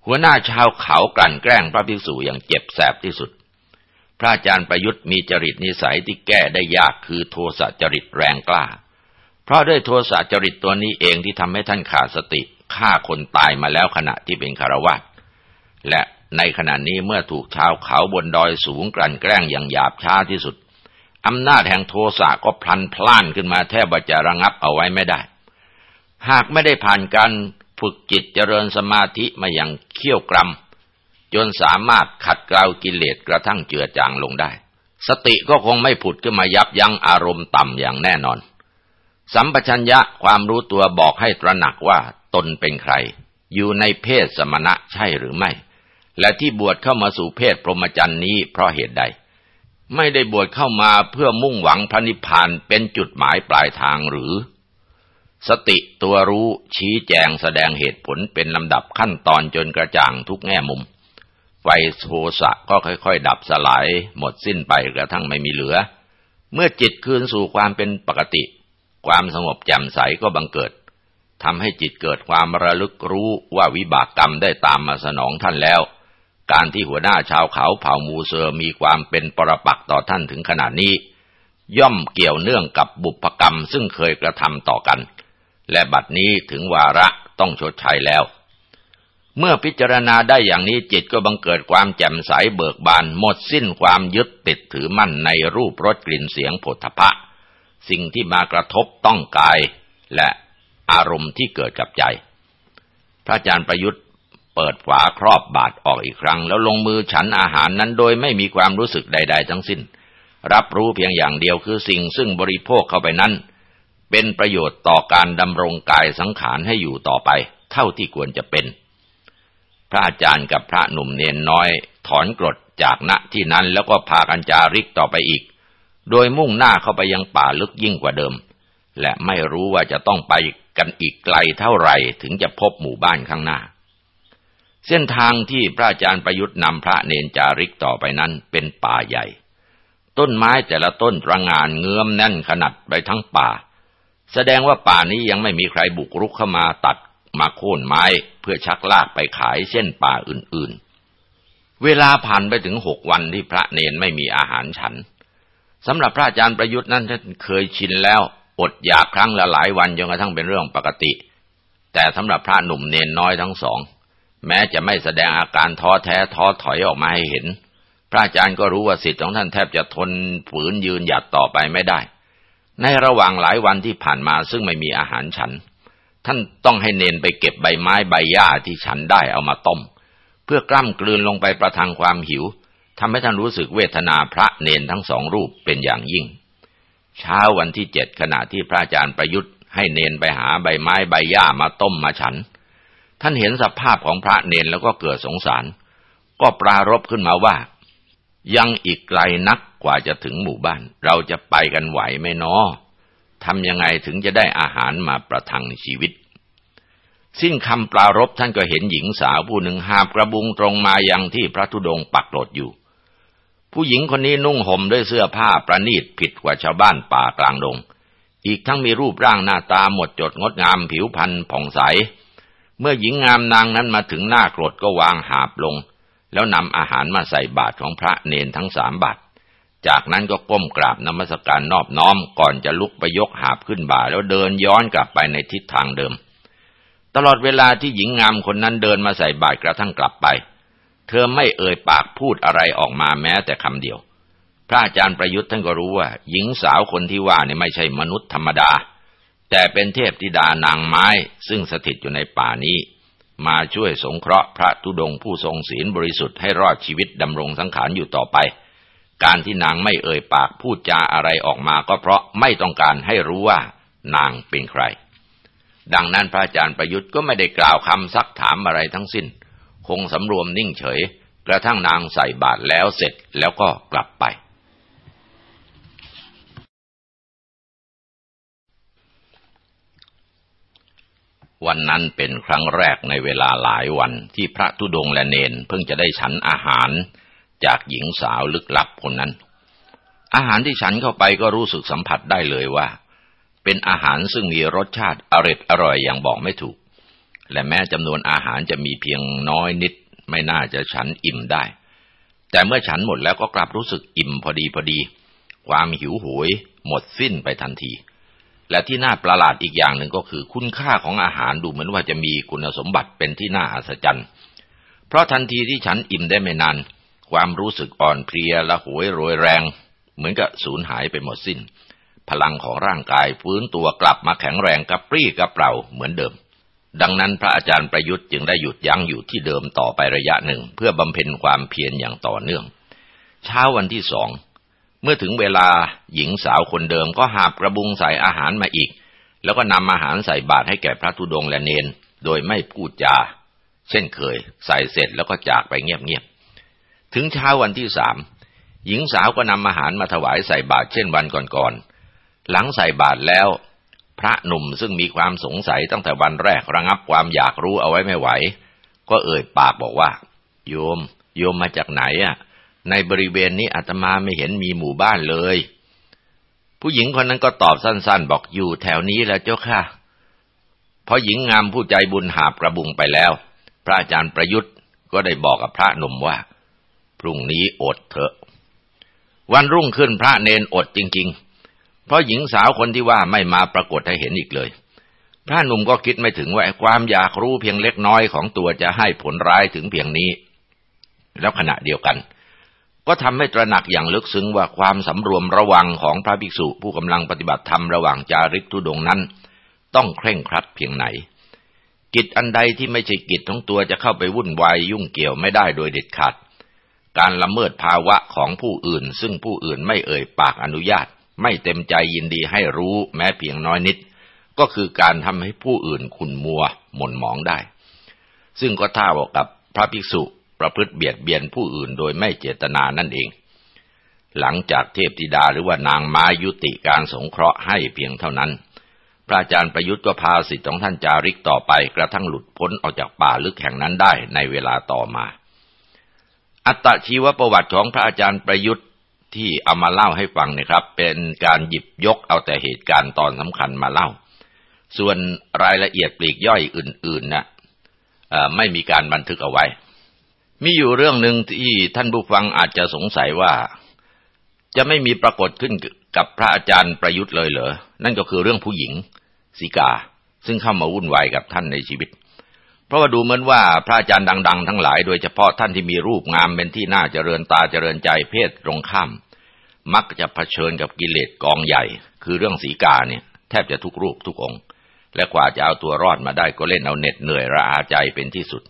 หัวหน้าชาวเขากลั่นแกล้งพระภิกษุอย่างเจ็บแสบที่สุด พระอาจารย์ประยุทธ์มีจริตนิสัยที่แก้ได้ยากคือโทสะจริตแรงกล้า เพราะด้วยโทสะจริตตัวนี้เองที่ทำให้ท่านขาดสติฆ่าคนตายมาแล้วขณะที่เป็นคารวะและในขณะนี้เมื่อถูกชาวเขาบนดอยสูงกลั่นแกล้งอย่างหยาบช้าที่สุดอำนาจแห่งโทสะก็พลันพล่านขึ้นมาแทบจะระงับเอาไว้ไม่ได้ หากไม่ได้ผ่านการฝึกจิตเจริญสมาธิมาอย่างเขี่ยวกรำ จนสามารถขัดเกลากิเลสกระทั่งเจือจางลงได้ สติก็คงไม่ผุดขึ้นมายับยั้งอารมณ์ต่ำอย่างแน่นอน สัมปชัญญะความรู้ตัวบอกให้ตระหนักว่าตนเป็นใคร อยู่ในเพศสมณะใช่หรือไม่ และที่บวชเข้ามาสู่เพศพรหมจรรย์นี้เพราะเหตุใด ไม่ได้บวชเข้ามาเพื่อมุ่งหวังพระนิพพานเป็นจุดหมายปลายทางหรือ สติตัวรู้ชี้แจงแสดงเหตุผลเป็นลำดับขั้นตอนจนกระจ่างทุกแง่มุม ไฟโทสะก็ค่อยๆ ดับสลายหมดสิ้นไปกระทั่งไม่มีเหลือ เมื่อจิตคืนสู่ความเป็นปกติ ความสงบแจ่มใสก็บังเกิดทำให้จิตเกิดความระลึกรู้ว่าวิบากกรรมได้ตามมาสนองท่านแล้ว การที่หัวหน้าชาวเขาเผ่ามูเซอร์มีความเป็นปรปักต่อท่านถึงขนาดนี้ ย่อมเกี่ยวเนื่องกับบุพกรรมซึ่งเคยกระทำต่อกัน และบัดนี้ถึงวาระต้องชดใช้แล้ว เมื่อพิจารณาได้อย่างนี้จิตก็บังเกิดความแจ่มใสเบิกบาน หมดสิ้นความยึดติดถือมั่นในรูปรสกลิ่นเสียงผลทพะ สิ่งที่มากระทบต้องกายและอารมณ์ที่เกิดกับใจ พระอาจารย์ประยุทธ์เปิดฝาครอบบาทออกอีกครั้ง แล้วลงมือฉันอาหารนั้นโดยไม่มีความรู้สึกใด ๆ ทั้งสิ้น รับรู้เพียงอย่างเดียวคือสิ่งซึ่งบริโภคเข้าไปนั้น เป็นประโยชน์ต่อการดำรงกายสังขารให้อยู่ต่อไป เท่าที่ควรจะเป็น พระอาจารย์กับพระหนุ่มเนนน้อย ถอนกรดจากณที่นั้นแล้วก็พากันจาริกต่อไปอีก โดยมุ่งหน้าเข้าไปยังป่าลึกยิ่งกว่าเดิม และไม่รู้ว่าจะต้องไปกันอีกไกลเท่าไหร่ถึงจะพบหมู่บ้านข้างหน้า เส้นทางที่พระอาจารย์ประยุทธ์นำพระเนนจาริกต่อไปนั้นเป็นป่าใหญ่ ต้นไม้แต่ละต้นระงานเงื้อมแน่นขนาดไปทั้งป่า แสดงว่าป่านี้ยังไม่มีใครบุกรุกเข้ามาตัด มาโค่นไม้เพื่อชักลากไปขายเส้นป่าอื่นๆ เวลาผ่านไปถึงหกวันที่พระเนนไม่มีอาหารฉันสำหรับพระอาจารย์ประยุทธ์นั้นท่านเคยชินแล้ว อดอยากครั้งละหลายวันจนกระทั่งเป็นเรื่องปกติ แต่สำหรับพระหนุ่มเนนน้อยทั้งสอง แม้จะไม่แสดงอาการท้อแท้ท้อถอยออกมาให้เห็น พระอาจารย์ก็รู้ว่าสิทธิ์ของท่านแทบจะทนฝืนยืนหยัดต่อไปไม่ได้ ในระหว่างหลายวันที่ผ่านมาซึ่งไม่มีอาหารฉัน ท่านต้องให้เนนไปเก็บใบไม้ใบหญ้าที่ฉันได้เอามาต้ม เพื่อกล้ำกลืนลงไปประทังความหิวทำให้ท่านรู้สึกเวทนาพระเนนทั้งสองรูปเป็นอย่างยิ่ง เช้าวันที่เจ็ดขณะที่พระอาจารย์ประยุทธ์ให้เนนไปหาใบไม้ใบหญ้ามาต้มมาฉัน ท่านเห็นสภาพของพระเนนแล้วก็เกิดสงสาร ก็ปรารบขึ้นมาว่า ยังอีกไกลนักกว่าจะถึงหมู่บ้าน เราจะไปกันไหวไหมนอ ทำยังไงถึงจะได้อาหารมาประทังชีวิต สิ้นคำปรารบท่านก็เห็นหญิงสาวผู้หนึ่งหาบกระบุงตรงมายังที่พระธุดงปักหลดอยู่ ผู้หญิงคนนี้นุ่งห่มด้วยเสื้อผ้าประณีตผิดกว่าชาวบ้านป่ากลางดง อีกทั้งมีรูปร่างหน้าตาหมดจดงดงามผิวพรรณผ่องใส เมื่อหญิงงามนางนั้นมาถึงหน้ากรดก็วางหาบลง แล้วนำอาหารมาใส่บาตรของพระเนนทั้งสามบาตร จากนั้นก็ก้มกราบนมัสการนอบน้อมก่อนจะลุกไปยกหาบขึ้นบ่า แล้วเดินย้อนกลับไปในทิศทางเดิม ตลอดเวลาที่หญิงงามคนนั้นเดินมาใส่บาตรกระทั่งกลับไป เธอไม่เอ่ยปากพูดอะไรออกมาแม้แต่คำเดียว พระอาจารย์ประยุทธ์ท่านก็รู้ว่า หญิงสาวคนที่ว่านี่ไม่ใช่มนุษย์ธรรมดา แต่เป็นเทพธิดานางไม้ ซึ่งสถิตอยู่ในป่านี้ มาช่วยสงเคราะห์พระธุดงผู้ทรงศีลบริสุทธิ์ให้รอดชีวิตดำรงสังขารอยู่ต่อไป การที่นางไม่เอ่ยปากพูดจาอะไรออกมาก็เพราะไม่ต้องการให้รู้ว่านางเป็นใคร ดังนั้นพระอาจารย์ประยุทธ์ก็ไม่ได้กล่าวคำซักถามอะไรทั้งสิ้น คงสำรวมนิ่งเฉย กระทั่งนางใส่บาตรแล้วเสร็จแล้วก็กลับไป วันนั้นเป็นครั้งแรกในเวลาหลายวันที่พระธุดงและเนนเพิ่งจะได้ฉันอาหาร จากหญิงสาวลึกลับคนนั้น อาหารที่ฉันเข้าไปก็รู้สึกสัมผัสได้เลยว่า เป็นอาหารซึ่งมีรสชาติอร่อยอร่อยอย่างบอกไม่ถูก และแม้จำนวนอาหารจะมีเพียงน้อยนิด ไม่น่าจะฉันอิ่มได้ แต่เมื่อฉันหมดแล้วก็กลับรู้สึกอิ่มพอดีพอดี ความหิวโหยหมดสิ้นไปทันที และที่น่าประหลาดอีกอย่างหนึ่งก็คือคุณค่าของอาหารดูเหมือนว่าจะมีคุณสมบัติเป็นที่น่าอัศจรรย์ เพราะทันทีที่ฉันอิ่มได้ไม่นาน ความรู้สึกอ่อนเพลียและหวยโรยแรง เหมือนกับสูญหายไปหมดสิน้น พลังของร่างกายฟื้นตัวกลับมาแข็งแรงกระปรี้กระเปร่าเหมือนเดิม ดังนั้นพระอาจารย์ประยุทธ์จึงได้หยุดยั้งอยู่ที่เดิมต่อไประยะหนึ่ง เพื่อบำเพ็ญความเพียรอย่างต่อเนื่อง เช้าวันที่สองเมื่อถึงเวลาหญิงสาวคนเดิมก็หาบกระบุงใส่อาหารมาอีก แล้วก็นำอาหารใส่บาตรให้แก่พระธุดงค์และเนน โดยไม่พูดจา เช่นเคย ใส่เสร็จแล้วก็จากไปเงียบ ถึงเช้าวันที่สามหญิงสาวก็นำอาหารมาถวายใส่บาตรเช่นวันก่อนๆ หลังใส่บาตรแล้ว พระหนุ่มซึ่งมีความสงสัยตั้งแต่วันแรกระงับความอยากรู้เอาไว้ไม่ไหว ก็เอ่ยปากบอกว่า โยม โยมมาจากไหนอะ ในบริเวณนี้อาตมาไม่เห็นมีหมู่บ้านเลย ผู้หญิงคนนั้นก็ตอบสั้นๆ บอกอยู่แถวนี้แหละเจ้าค่ะพอหญิงงามผู้ใจบุญหาบกระบุงไปแล้ว พระอาจารย์ประยุทธ์ก็ได้บอกกับพระหนุ่มว่า พรุ่งนี้อดเถอะ วันรุ่งขึ้นพระเนนอดจริง ๆ เพราะหญิงสาวคนที่ว่าไม่มาปรากฏให้เห็นอีกเลย พระหนุ่มก็คิดไม่ถึงว่าความอยากรู้เพียงเล็กน้อยของตัวจะให้ผลร้ายถึงเพียงนี้ แล้วขณะเดียวกัน ก็ทำให้ตระหนักอย่างลึกซึ้งว่าความสำรวมระวังของพระภิกษุผู้กำลังปฏิบัติธรรมระหว่างจาริกทุดงนั้น ต้องเคร่งครัดเพียงไหนกิจอันใดที่ไม่ใช่กิจของตัวจะเข้าไปวุ่นวายยุ่งเกี่ยวไม่ได้โดยเด็ดขาด การละเมิดภาวะของผู้อื่น ซึ่งผู้อื่นไม่เอ่ยปากอนุญาต ไม่เต็มใจยินดีให้รู้แม้เพียงน้อยนิด ก็คือการทำให้ผู้อื่นขุนมัว หม่นหมองได้ ซึ่งก็ท่าบอกกับพระภิกษุประพฤติเบียดเบียนผู้อื่นโดยไม่เจตนานั่นเอง หลังจากเทพธิดาหรือว่านางม้ายุติการสงเคราะห์ให้เพียงเท่านั้น พระอาจารย์ประยุทธ์ก็พาสิทธิของท่านจาริกต่อไปกระทั่งหลุดพ้นออกจากป่าลึกแห่งนั้นได้ในเวลาต่อมา อัตชีวประวัติของพระอาจารย์ประยุทธ์ที่เอามาเล่าให้ฟังนะครับ เป็นการหยิบยกเอาแต่เหตุการณ์ตอนสำคัญมาเล่า ส่วนรายละเอียดปลีกย่อยอื่นๆนะไม่มีการบันทึกเอาไว้ มีอยู่เรื่องหนึ่งที่ท่านผู้ฟังอาจจะสงสัยว่า จะไม่มีปรากฏขึ้นกับพระอาจารย์ประยุทธ์เลยเหรอ นั่นก็คือเรื่องผู้หญิงสีกา ซึ่งเข้ามาวุ่นวายกับท่านในชีวิต เพราะว่าดูเหมือนว่าพระอาจารย์ดัง ๆ ทั้งหลายโดยเฉพาะท่านที่มีรูปงามเป็นที่น่าเจริญตาเจริญใจเพศตรงข้าม มักจะเผชิญกับกิเลสกองใหญ่ คือเรื่องสีกาเนี่ยแทบจะทุกรูปทุกองค์ และกว่าจะเอาตัวรอดมาได้ก็เล่นเอาเหน็ดเหนื่อยระอาใจเป็นที่สุด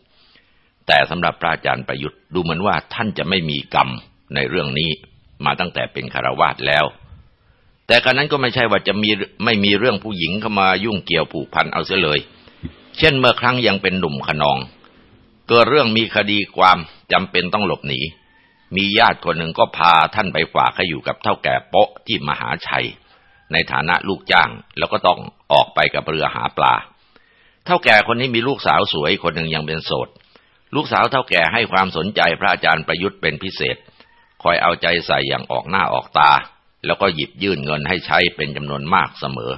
แต่สำหรับพระอาจารย์ประยุทธ์ดูเหมือนว่าท่านจะไม่มีกรรมในเรื่องนี้มาตั้งแต่เป็นคารวาสแล้ว แต่การนั้นก็ไม่ใช่ว่าจะมีไม่มีเรื่องผู้หญิงเข้ามายุ่งเกี่ยวผูกพันเอาเสียเลย เช่นเมื่อครั้งยังเป็นหนุ่มขนอง เกิดเรื่องมีคดีความจำเป็นต้องหลบหนี มีญาติคนหนึ่งก็พาท่านไปฝากให้อยู่กับเท่าแก่โปะที่มหาชัย ในฐานะลูกจ้างแล้วก็ต้องออกไปกับเรือหาปลา เท่าแก่คนนี้มีลูกสาวสวยคนหนึ่งยังเป็นโสด ลูกสาวเท่าแก่ให้ความสนใจพระอาจารย์ประยุทธ์เป็นพิเศษ คอยเอาใจใส่อย่างออกหน้าออกตา แล้วก็หยิบยื่นเงินให้ใช้เป็นจำนวนมากเสมอ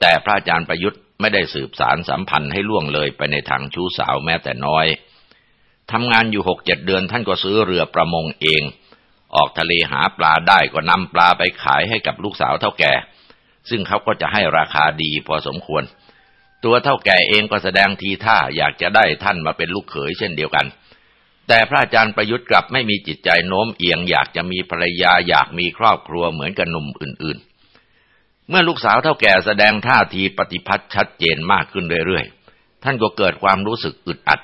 แต่พระอาจารย์ประยุทธ์ ไม่ได้สืบสารสัมพันธ์ให้ล่วงเลยไปในทางชู้สาวแม้แต่น้อยทำงานอยู่หกเจ็ดเดือนท่านก็ซื้อเรือประมงเอง ออกทะเลหาปลาได้ก็นำปลาไปขายให้กับลูกสาวเท่าแก่ ซึ่งเขาก็จะให้ราคาดีพอสมควร ตัวเท่าแก่เองก็แสดงทีท่าอยากจะได้ท่านมาเป็นลูกเขยเช่นเดียวกัน แต่พระอาจารย์ประยุทธ์กลับไม่มีจิตใจโน้มเอียงอยากจะมีภรรยาอยากมีครอบครัวเหมือนกับหนุ่มอื่นๆ เมื่อลูกสาวเท่าแก่แสดงท่าทีปฏิพัติชัดเจนมากขึ้นเรื่อยๆ ท่านก็เกิดความรู้สึกอึดอัด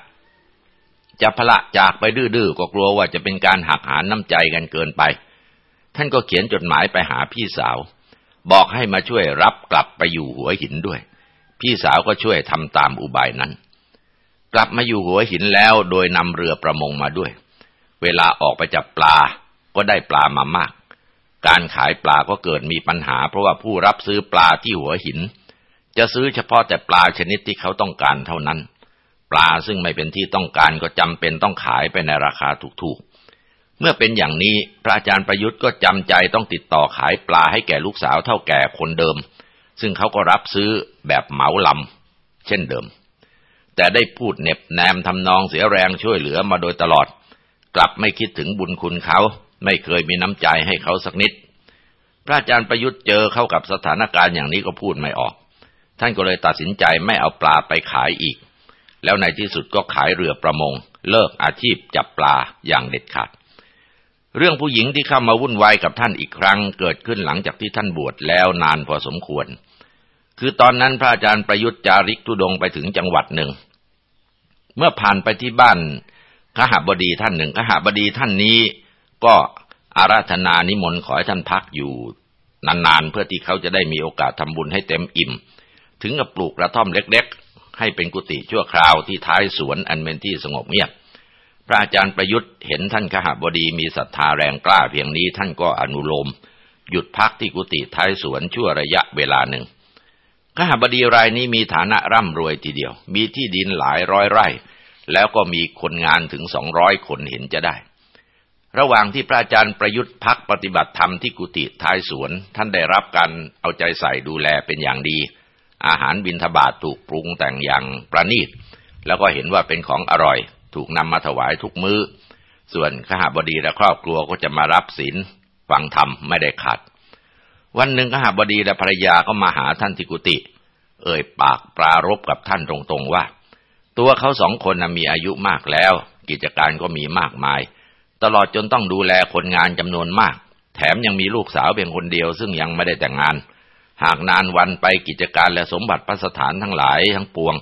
จะพละจากไปดื้อๆก็กลัวว่าจะเป็นการหักหานน้ำใจกันเกินไป ท่านก็เขียนจดหมายไปหาพี่สาว บอกให้มาช่วยรับกลับไปอยู่หัวหินด้วย พี่สาวก็ช่วยทำตามอุบายนั้น กลับมาอยู่หัวหินแล้วโดยนำเรือประมงมาด้วย เวลาออกไปจับปลาก็ได้ปลามามาก การขายปลาก็เกิดมีปัญหา เพราะว่าผู้รับซื้อปลาที่หัวหิน จะซื้อเฉพาะแต่ปลาชนิดที่เขาต้องการเท่านั้น ปลาซึ่งไม่เป็นที่ต้องการก็จำเป็นต้องขายไปในราคาถูกๆ เมื่อเป็นอย่างนี้พระอาจารย์ประยุทธ์ก็จำใจต้องติดต่อขายปลาให้แก่ลูกสาวเท่าแก่คนเดิม ซึ่งเขาก็รับซื้อแบบเหมาลำเช่นเดิม แต่ได้พูดเน็บแนมทำนองเสียแรงช่วยเหลือมาโดยตลอด กลับไม่คิดถึงบุญคุณเขา ไม่เคยมีน้ำใจให้เขาสักนิด พระอาจารย์ประยุทธ์เจอเข้ากับสถานการณ์อย่างนี้ก็พูดไม่ออก ท่านก็เลยตัดสินใจไม่เอาปลาไปขายอีก แล้วในที่สุดก็ขายเรือประมง เลิกอาชีพจับปลาอย่างเด็ดขาด เรื่องผู้หญิงที่เข้ามาวุ่นวายกับท่านอีกครั้ง เกิดขึ้นหลังจากที่ท่านบวชแล้วนานพอสมควร คือตอนนั้นพระอาจารย์ประยุทธ์จาริกทุดงไปถึงจังหวัดหนึ่ง เมื่อผ่านไปที่บ้านขหบดีท่านหนึ่งขหบดีท่านนี้ ก็อาราธนานิมนต์ขอให้ท่านพักอยู่นานๆ เพื่อที่เขาจะได้มีโอกาสทำบุญให้เต็มอิ่ม ถึงกับปลูกกระท่อมเล็กๆ ให้เป็นกุฏิชั่วคราวที่ท้ายสวนอันเป็นที่สงบเงียบ พระอาจารย์ประยุทธ์เห็นท่านขหบดีมีศรัทธาแรงกล้าเพียงนี้ท่านก็อนุโลม หยุดพักที่กุฏิท้ายสวนชั่วระยะเวลาหนึ่งขหบดีรายนี้มีฐานะร่ำรวยทีเดียว มีที่ดินหลายร้อยไร่ แล้วก็มีคนงานถึงสองร้อยคนเห็นจะได้ ระหว่างที่พระอาจารย์ประยุทธ์พักปฏิบัติธรรมที่กุฏิท้ายสวน ท่านได้รับการเอาใจใส่ดูแลเป็นอย่างดี อาหารบิณฑบาตถูกปรุงแต่งอย่างประณีต แล้วก็เห็นว่าเป็นของอร่อย ถูกนำมาถวายทุกมือ้อ ส่วนขหบดีและครอบครัวก็จะมารับศีลฟังธรรมไม่ได้ขาด วันหนึ่งขหบดีและภรรยาก็มาหาท่านที่กุฏิเอ่ยปากปรารบกับท่านตรงๆว่า ตัวเขาสองคนมีอายุมากแล้ว กิจการก็มีมากมาย ตลอดจนต้องดูแลคนงานจำนวนมาก แถมยังมีลูกสาวเพียงคนเดียวซึ่งยังไม่ได้แต่งงาน หากนานวันไปกิจการและสมบัติพระสถานทั้งหลายทั้งปวง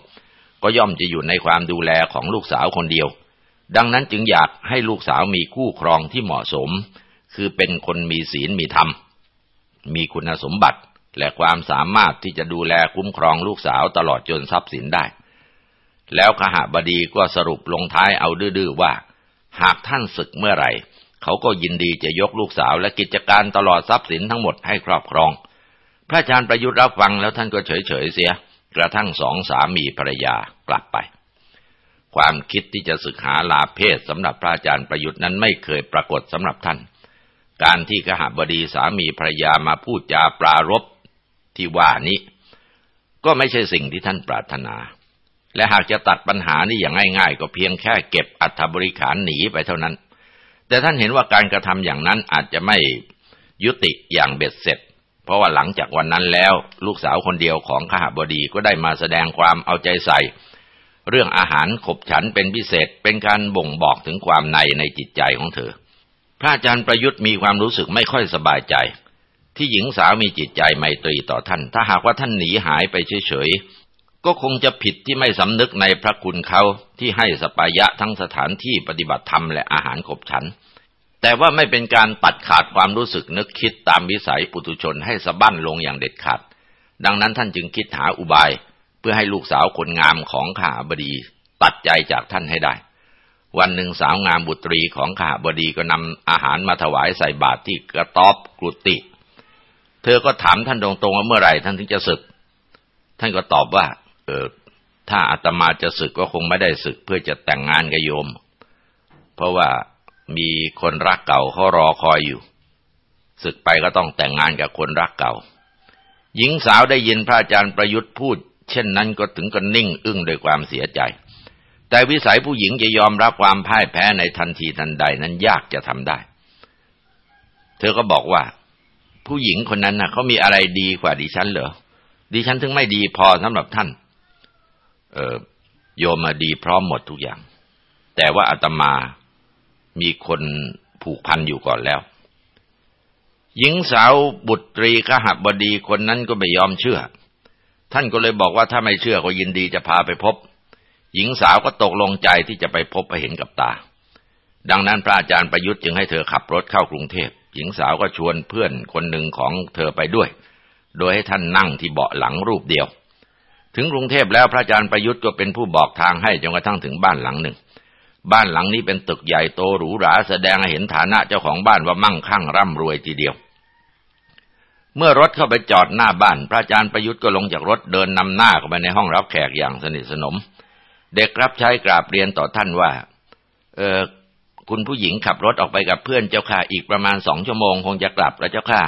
ก็ย่อมจะอยู่ในความดูแลของลูกสาวคนเดียว ดังนั้นจึงอยากให้ลูกสาวมีคู่ครองที่เหมาะสม คือเป็นคนมีศีลมีธรรม มีคุณสมบัติและความสามารถที่จะดูแลคุ้มครองลูกสาวตลอดจนทรัพย์สินได้ แล้วขหบดีก็สรุปลงท้ายเอาดื้อว่า หากท่านศึกเมื่อไหร่ เขาก็ยินดีจะยกลูกสาวและกิจการตลอดทรัพย์สินทั้งหมดให้ครอบครอง พระอาจารย์ประยุทธ์รับฟังแล้วท่านก็เฉยเฉยเสีย กระทั่งสองสามีภรรยากลับไป ความคิดที่จะศึกหาลาเพศสำหรับพระอาจารย์ประยุทธ์นั้นไม่เคยปรากฏสำหรับท่าน การที่ขหบดีสามีภรรยามาพูดจาปรารบที่ว่านี้ ก็ไม่ใช่สิ่งที่ท่านปรารถนา และหากจะตัดปัญหานี้อย่างง่าย ๆ ก็เพียงแค่เก็บอัฐบริขารหนีไปเท่านั้น แต่ท่านเห็นว่าการกระทำอย่างนั้นอาจจะไม่ยุติอย่างเบ็ดเสร็จ เพราะว่าหลังจากวันนั้นแล้ว ลูกสาวคนเดียวของขหบดีก็ได้มาแสดงความเอาใจใส่ เรื่องอาหารขบฉันเป็นพิเศษเป็นการบ่งบอกถึงความในในจิตใจของเธอ พระอาจารย์ประยุทธ์มีความรู้สึกไม่ค่อยสบายใจ ที่หญิงสาวมีจิตใจไมตรีต่อท่าน ถ้าหากว่าท่านหนีหายไปเฉย ก็คงจะผิดที่ไม่สำนึกในพระคุณเขาที่ให้สปายะทั้งสถานที่ปฏิบัติธรรมและอาหารขบฉัน แต่ว่าไม่เป็นการตัดขาดความรู้สึกนึกคิดตามวิสัยปุถุชนให้สะบั้นลงอย่างเด็ดขาด ดังนั้นท่านจึงคิดหาอุบาย เพื่อให้ลูกสาวคนงามของข้าบดีตัดใจจากท่านให้ได้ วันหนึ่งสาวงามบุตรีของข้าบดีก็นำอาหารมาถวายใส่บาตรที่กระต๊อบกุฏิเธอก็ถามท่านตรงๆว่าเมื่อไหร่ท่านถึงจะศึก ท่านก็ตอบว่า ถ้าอาตมาจะศึกก็คงไม่ได้ศึกเพื่อจะแต่งงานกับโยม เพราะว่ามีคนรักเก่าเขารอคอยอยู่ศึกไปก็ต้องแต่งงานกับคนรักเก่า หญิงสาวได้ยินพระอาจารย์ประยุทธ์พูด เช่นนั้นก็ถึงกับนิ่งอึ้งด้วยความเสียใจ แต่วิสัยผู้หญิงจะยอมรับความพ่ายแพ้ในทันทีทันใดนั้นยากจะทำได้ เธอก็บอกว่า ผู้หญิงคนนั้นนะ่ะเขามีอะไรดีกว่าดิฉันเหรอดิฉันถึงไม่ดีพอสำหรับท่าน โยมมาดีพร้อมหมดทุกอย่าง แต่ว่าอาตมามีคนผูกพันอยู่ก่อนแล้ว หญิงสาวบุตรีขหบดีคนนั้นก็ไม่ยอมเชื่อ ท่านก็เลยบอกว่าถ้าไม่เชื่อก็ยินดีจะพาไปพบ หญิงสาวก็ตกลงใจที่จะไปพบไปเห็นกับตา ดังนั้นพระอาจารย์ประยุทธ์จึงให้เธอขับรถเข้ากรุงเทพ หญิงสาวก็ชวนเพื่อนคนหนึ่งของเธอไปด้วย โดยให้ท่านนั่งที่เบาะหลังรูปเดียว ถึงกรุงเทพแล้วพระอาจารย์ประยุทธ์ก็เป็นผู้บอกทางให้จนกระทั่งถึงบ้านหลังหนึ่ง บ้านหลังนี้เป็นตึกใหญ่โตหรูหราแสดงให้เห็นฐานะเจ้าของบ้านว่ามั่งคั่งร่ำรวยทีเดียว เมื่อรถเข้าไปจอดหน้าบ้าน พระอาจารย์ประยุทธ์ก็ลงจากรถเดินนำหน้าเข้าไปในห้องรับแขกอย่างสนิทสนม เด็กรับใช้กราบเรียนต่อท่านว่า เออคุณผู้หญิงขับรถออกไปกับเพื่อนเจ้าค่ะอีกประมาณสองชั่วโมงคงจะกลับแล้วเจ้าค่ะ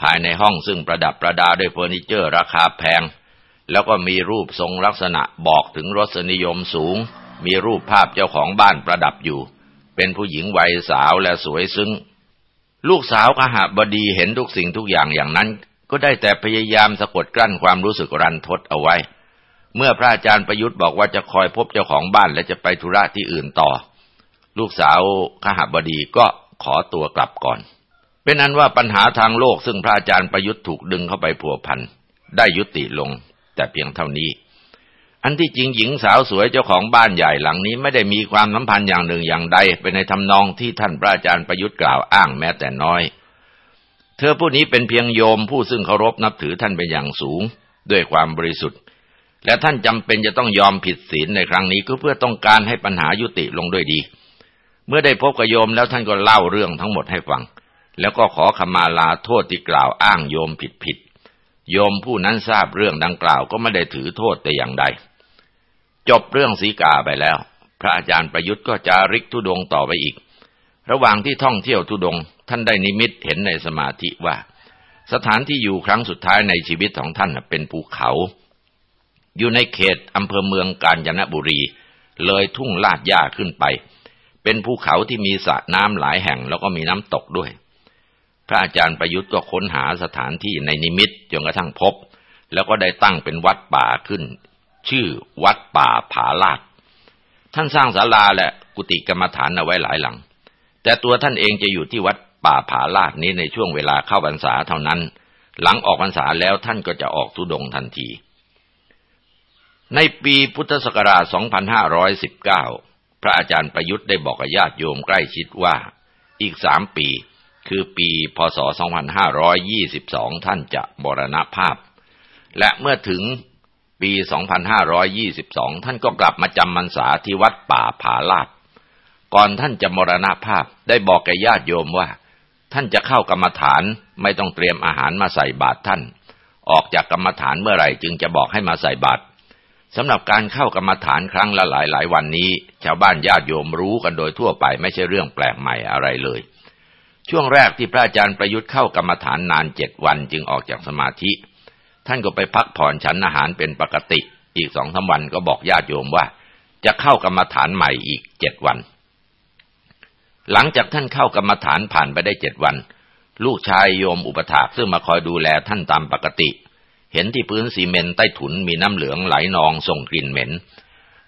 ภายในห้องซึ่งประดับประดาด้วยเฟอร์นิเจอร์ราคาแพง แล้วก็มีรูปทรงลักษณะบอกถึงรสนิยมสูง มีรูปภาพเจ้าของบ้านประดับอยู่ เป็นผู้หญิงวัยสาวและสวยซึ้ง ลูกสาวขหบดีเห็นทุกสิ่งทุกอย่างอย่างนั้น ก็ได้แต่พยายามสะกดกลั้นความรู้สึกรันทดเอาไว้ เมื่อพระอาจารย์ประยุทธ์บอกว่าจะคอยพบเจ้าของบ้านและจะไปธุระที่อื่นต่อ ลูกสาวขหบดีก็ขอตัวกลับก่อน เป็นนั้นว่าปัญหาทางโลกซึ่งพระอาจารย์ประยุทธ์ถูกดึงเข้าไปผัวพันได้ยุติลง แต่เพียงเท่านี้ อันที่จริงหญิงสาวสวยเจ้าของบ้านใหญ่หลังนี้ไม่ได้มีความสัมพันธ์อย่างหนึ่งอย่างใดเป็นในทำนองที่ท่านพระอาจารย์ประยุทธ์กล่าวอ้างแม้แต่น้อย เธอผู้นี้เป็นเพียงโยมผู้ซึ่งเคารพนับถือท่านเป็นอย่างสูง ด้วยความบริสุทธิ์ และท่านจำเป็นจะต้องยอมผิดศีลในครั้งนี้ก็เพื่อต้องการให้ปัญหายุติลงด้วยดี เมื่อได้พบกับโยมแล้วท่านก็เล่าเรื่องทั้งหมดให้ฟังแล้วก็ขอขมาลาโทษที่กล่าวอ้างโยมผิดผิด โยมผู้นั้นทราบเรื่องดังกล่าวก็ไม่ได้ถือโทษแต่อย่างใด จบเรื่องสีกาไปแล้ว พระอาจารย์ประยุทธ์ก็จาริกทุดงต่อไปอีก ระหว่างที่ท่องเที่ยวทุดงท่านได้นิมิตเห็นในสมาธิว่า สถานที่อยู่ครั้งสุดท้ายในชีวิตของท่านเป็นภูเขา อยู่ในเขตอำเภอเมืองกาญจนบุรี เลยทุ่งลาดหญ้าขึ้นไป เป็นภูเขาที่มีสระน้ำหลายแห่งแล้วก็มีน้ำตกด้วย พระอาจารย์ประยุทธ์ก็ค้นหาสถานที่ในนิมิตจนกระทั่งพบ แล้วก็ได้ตั้งเป็นวัดป่าขึ้น ชื่อวัดป่าผาลาดท่านสร้างศาลาและกุฏิกรรมฐานเอาไว้หลายหลัง แต่ตัวท่านเองจะอยู่ที่วัดป่าผาลาดนี้ในช่วงเวลาเข้าพรรษาเท่านั้น หลังออกพรรษาแล้วท่านก็จะออกทุดงทันที ในปีพุทธศักราช 2519 พระอาจารย์ประยุทธ์ได้บอกกับญาติโยมใกล้ชิดว่า อีกสามปี คือปีพศ 2522 ท่านจะบรณภาพ และเมื่อถึงปี 2522 ท่านก็กลับมาจำพรรษาที่วัดป่าผาลาดก่อนท่านจะมรณภาพได้บอกแก่ญาติโยมว่า ท่านจะเข้ากรรมฐานไม่ต้องเตรียมอาหารมาใส่บาตรท่าน ออกจากกรรมฐานเมื่อไหร่จึงจะบอกให้มาใส่บาตรสำหรับการเข้ากรรมฐานครั้งละหลายหลายวันนี้ ชาวบ้านญาติโยมรู้กันโดยทั่วไปไม่ใช่เรื่องแปลกใหม่อะไรเลย ช่วงแรกที่พระอาจารย์ประยุทธ์เข้ากรรมฐานนานเจ็ดวันจึงออกจากสมาธิ ท่านก็ไปพักผ่อนฉันอาหารเป็นปกติ อีกสองสาวันก็บอกญาติโยมว่า จะเข้ากรรมฐานใหม่อีกเจ็ดวัน หลังจากท่านเข้ากรรมฐานผ่านไปได้เจ็ดวัน ลูกชายโยมอุปถากซึ่งมาคอยดูแลท่านตามปกติ เห็นที่พื้นซีเมนต์ใต้ถุนมีน้ำเหลืองไหลนองส่งกลิ่นเหม็น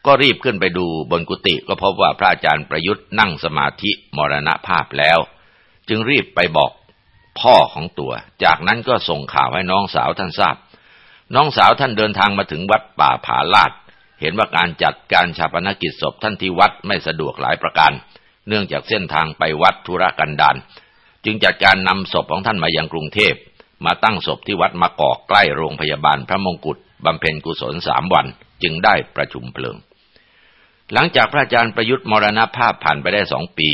ก็รีบขึ้นไปดูบนกุฏิก็พบว่าพระอาจารย์ประยุทธ์นั่งสมาธิมรณภาพแล้ว จึงรีบไปบอกพ่อของตัว จากนั้นก็ส่งข่าวให้น้องสาวท่านทราบ น้องสาวท่านเดินทางมาถึงวัดป่าผาลาด เห็นว่าการจัดการชาปนกิจศพท่านที่วัดไม่สะดวกหลายประการ เนื่องจากเส้นทางไปวัดธุรกันดารจึงจัดการนำศพของท่านมายังกรุงเทพ มาตั้งศพที่วัดมะกอกใกล้โรงพยาบาลพระมงกุฎบำเพ็ญกุศลสามวันจึงได้ประชุมเพลิง หลังจากพระอาจารย์ประยุทธ์มรณภาพผ่านไปได้สองปี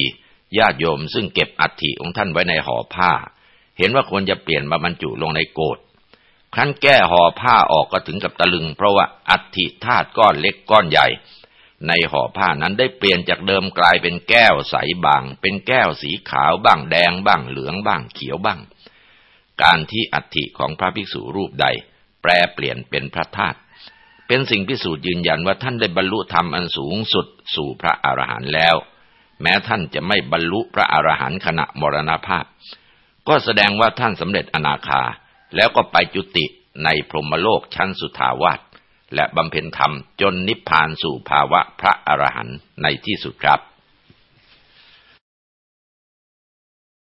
ญาติโยมซึ่งเก็บอัฐิของท่านไว้ในห่อผ้า เห็นว่าควรจะเปลี่ยนมาบรรจุลงในโกดครั้นแก้ห่อผ้าออกก็ถึงกับตะลึง เพราะว่าอัฐิธาตุก้อนเล็กก้อนใหญ่ ในห่อผ้านั้นได้เปลี่ยนจากเดิมกลายเป็นแก้วใสบาง เป็นแก้วสีขาวบ้างแดงบ้างเหลืองบ้างเขียวบ้าง การที่อัฐิของพระภิกษุรูปใด แปลเปลี่ยนเป็นพระธาตุเป็นสิ่งพิสูจน์ยืนยันว่าท่านได้บรรลุธรรมอันสูงสุดสู่พระอรหันต์แล้ว แม้ท่านจะไม่บรรลุพระอรหันต์ขณะมรณภาพ ก็แสดงว่าท่านสำเร็จอนาคา แล้วก็ไปจุติในพรหมโลกชั้นสุทาวาสและบำเพ็ญธรรมจนนิพพานสู่ภาวะพระอรหันต์ในที่สุดครับ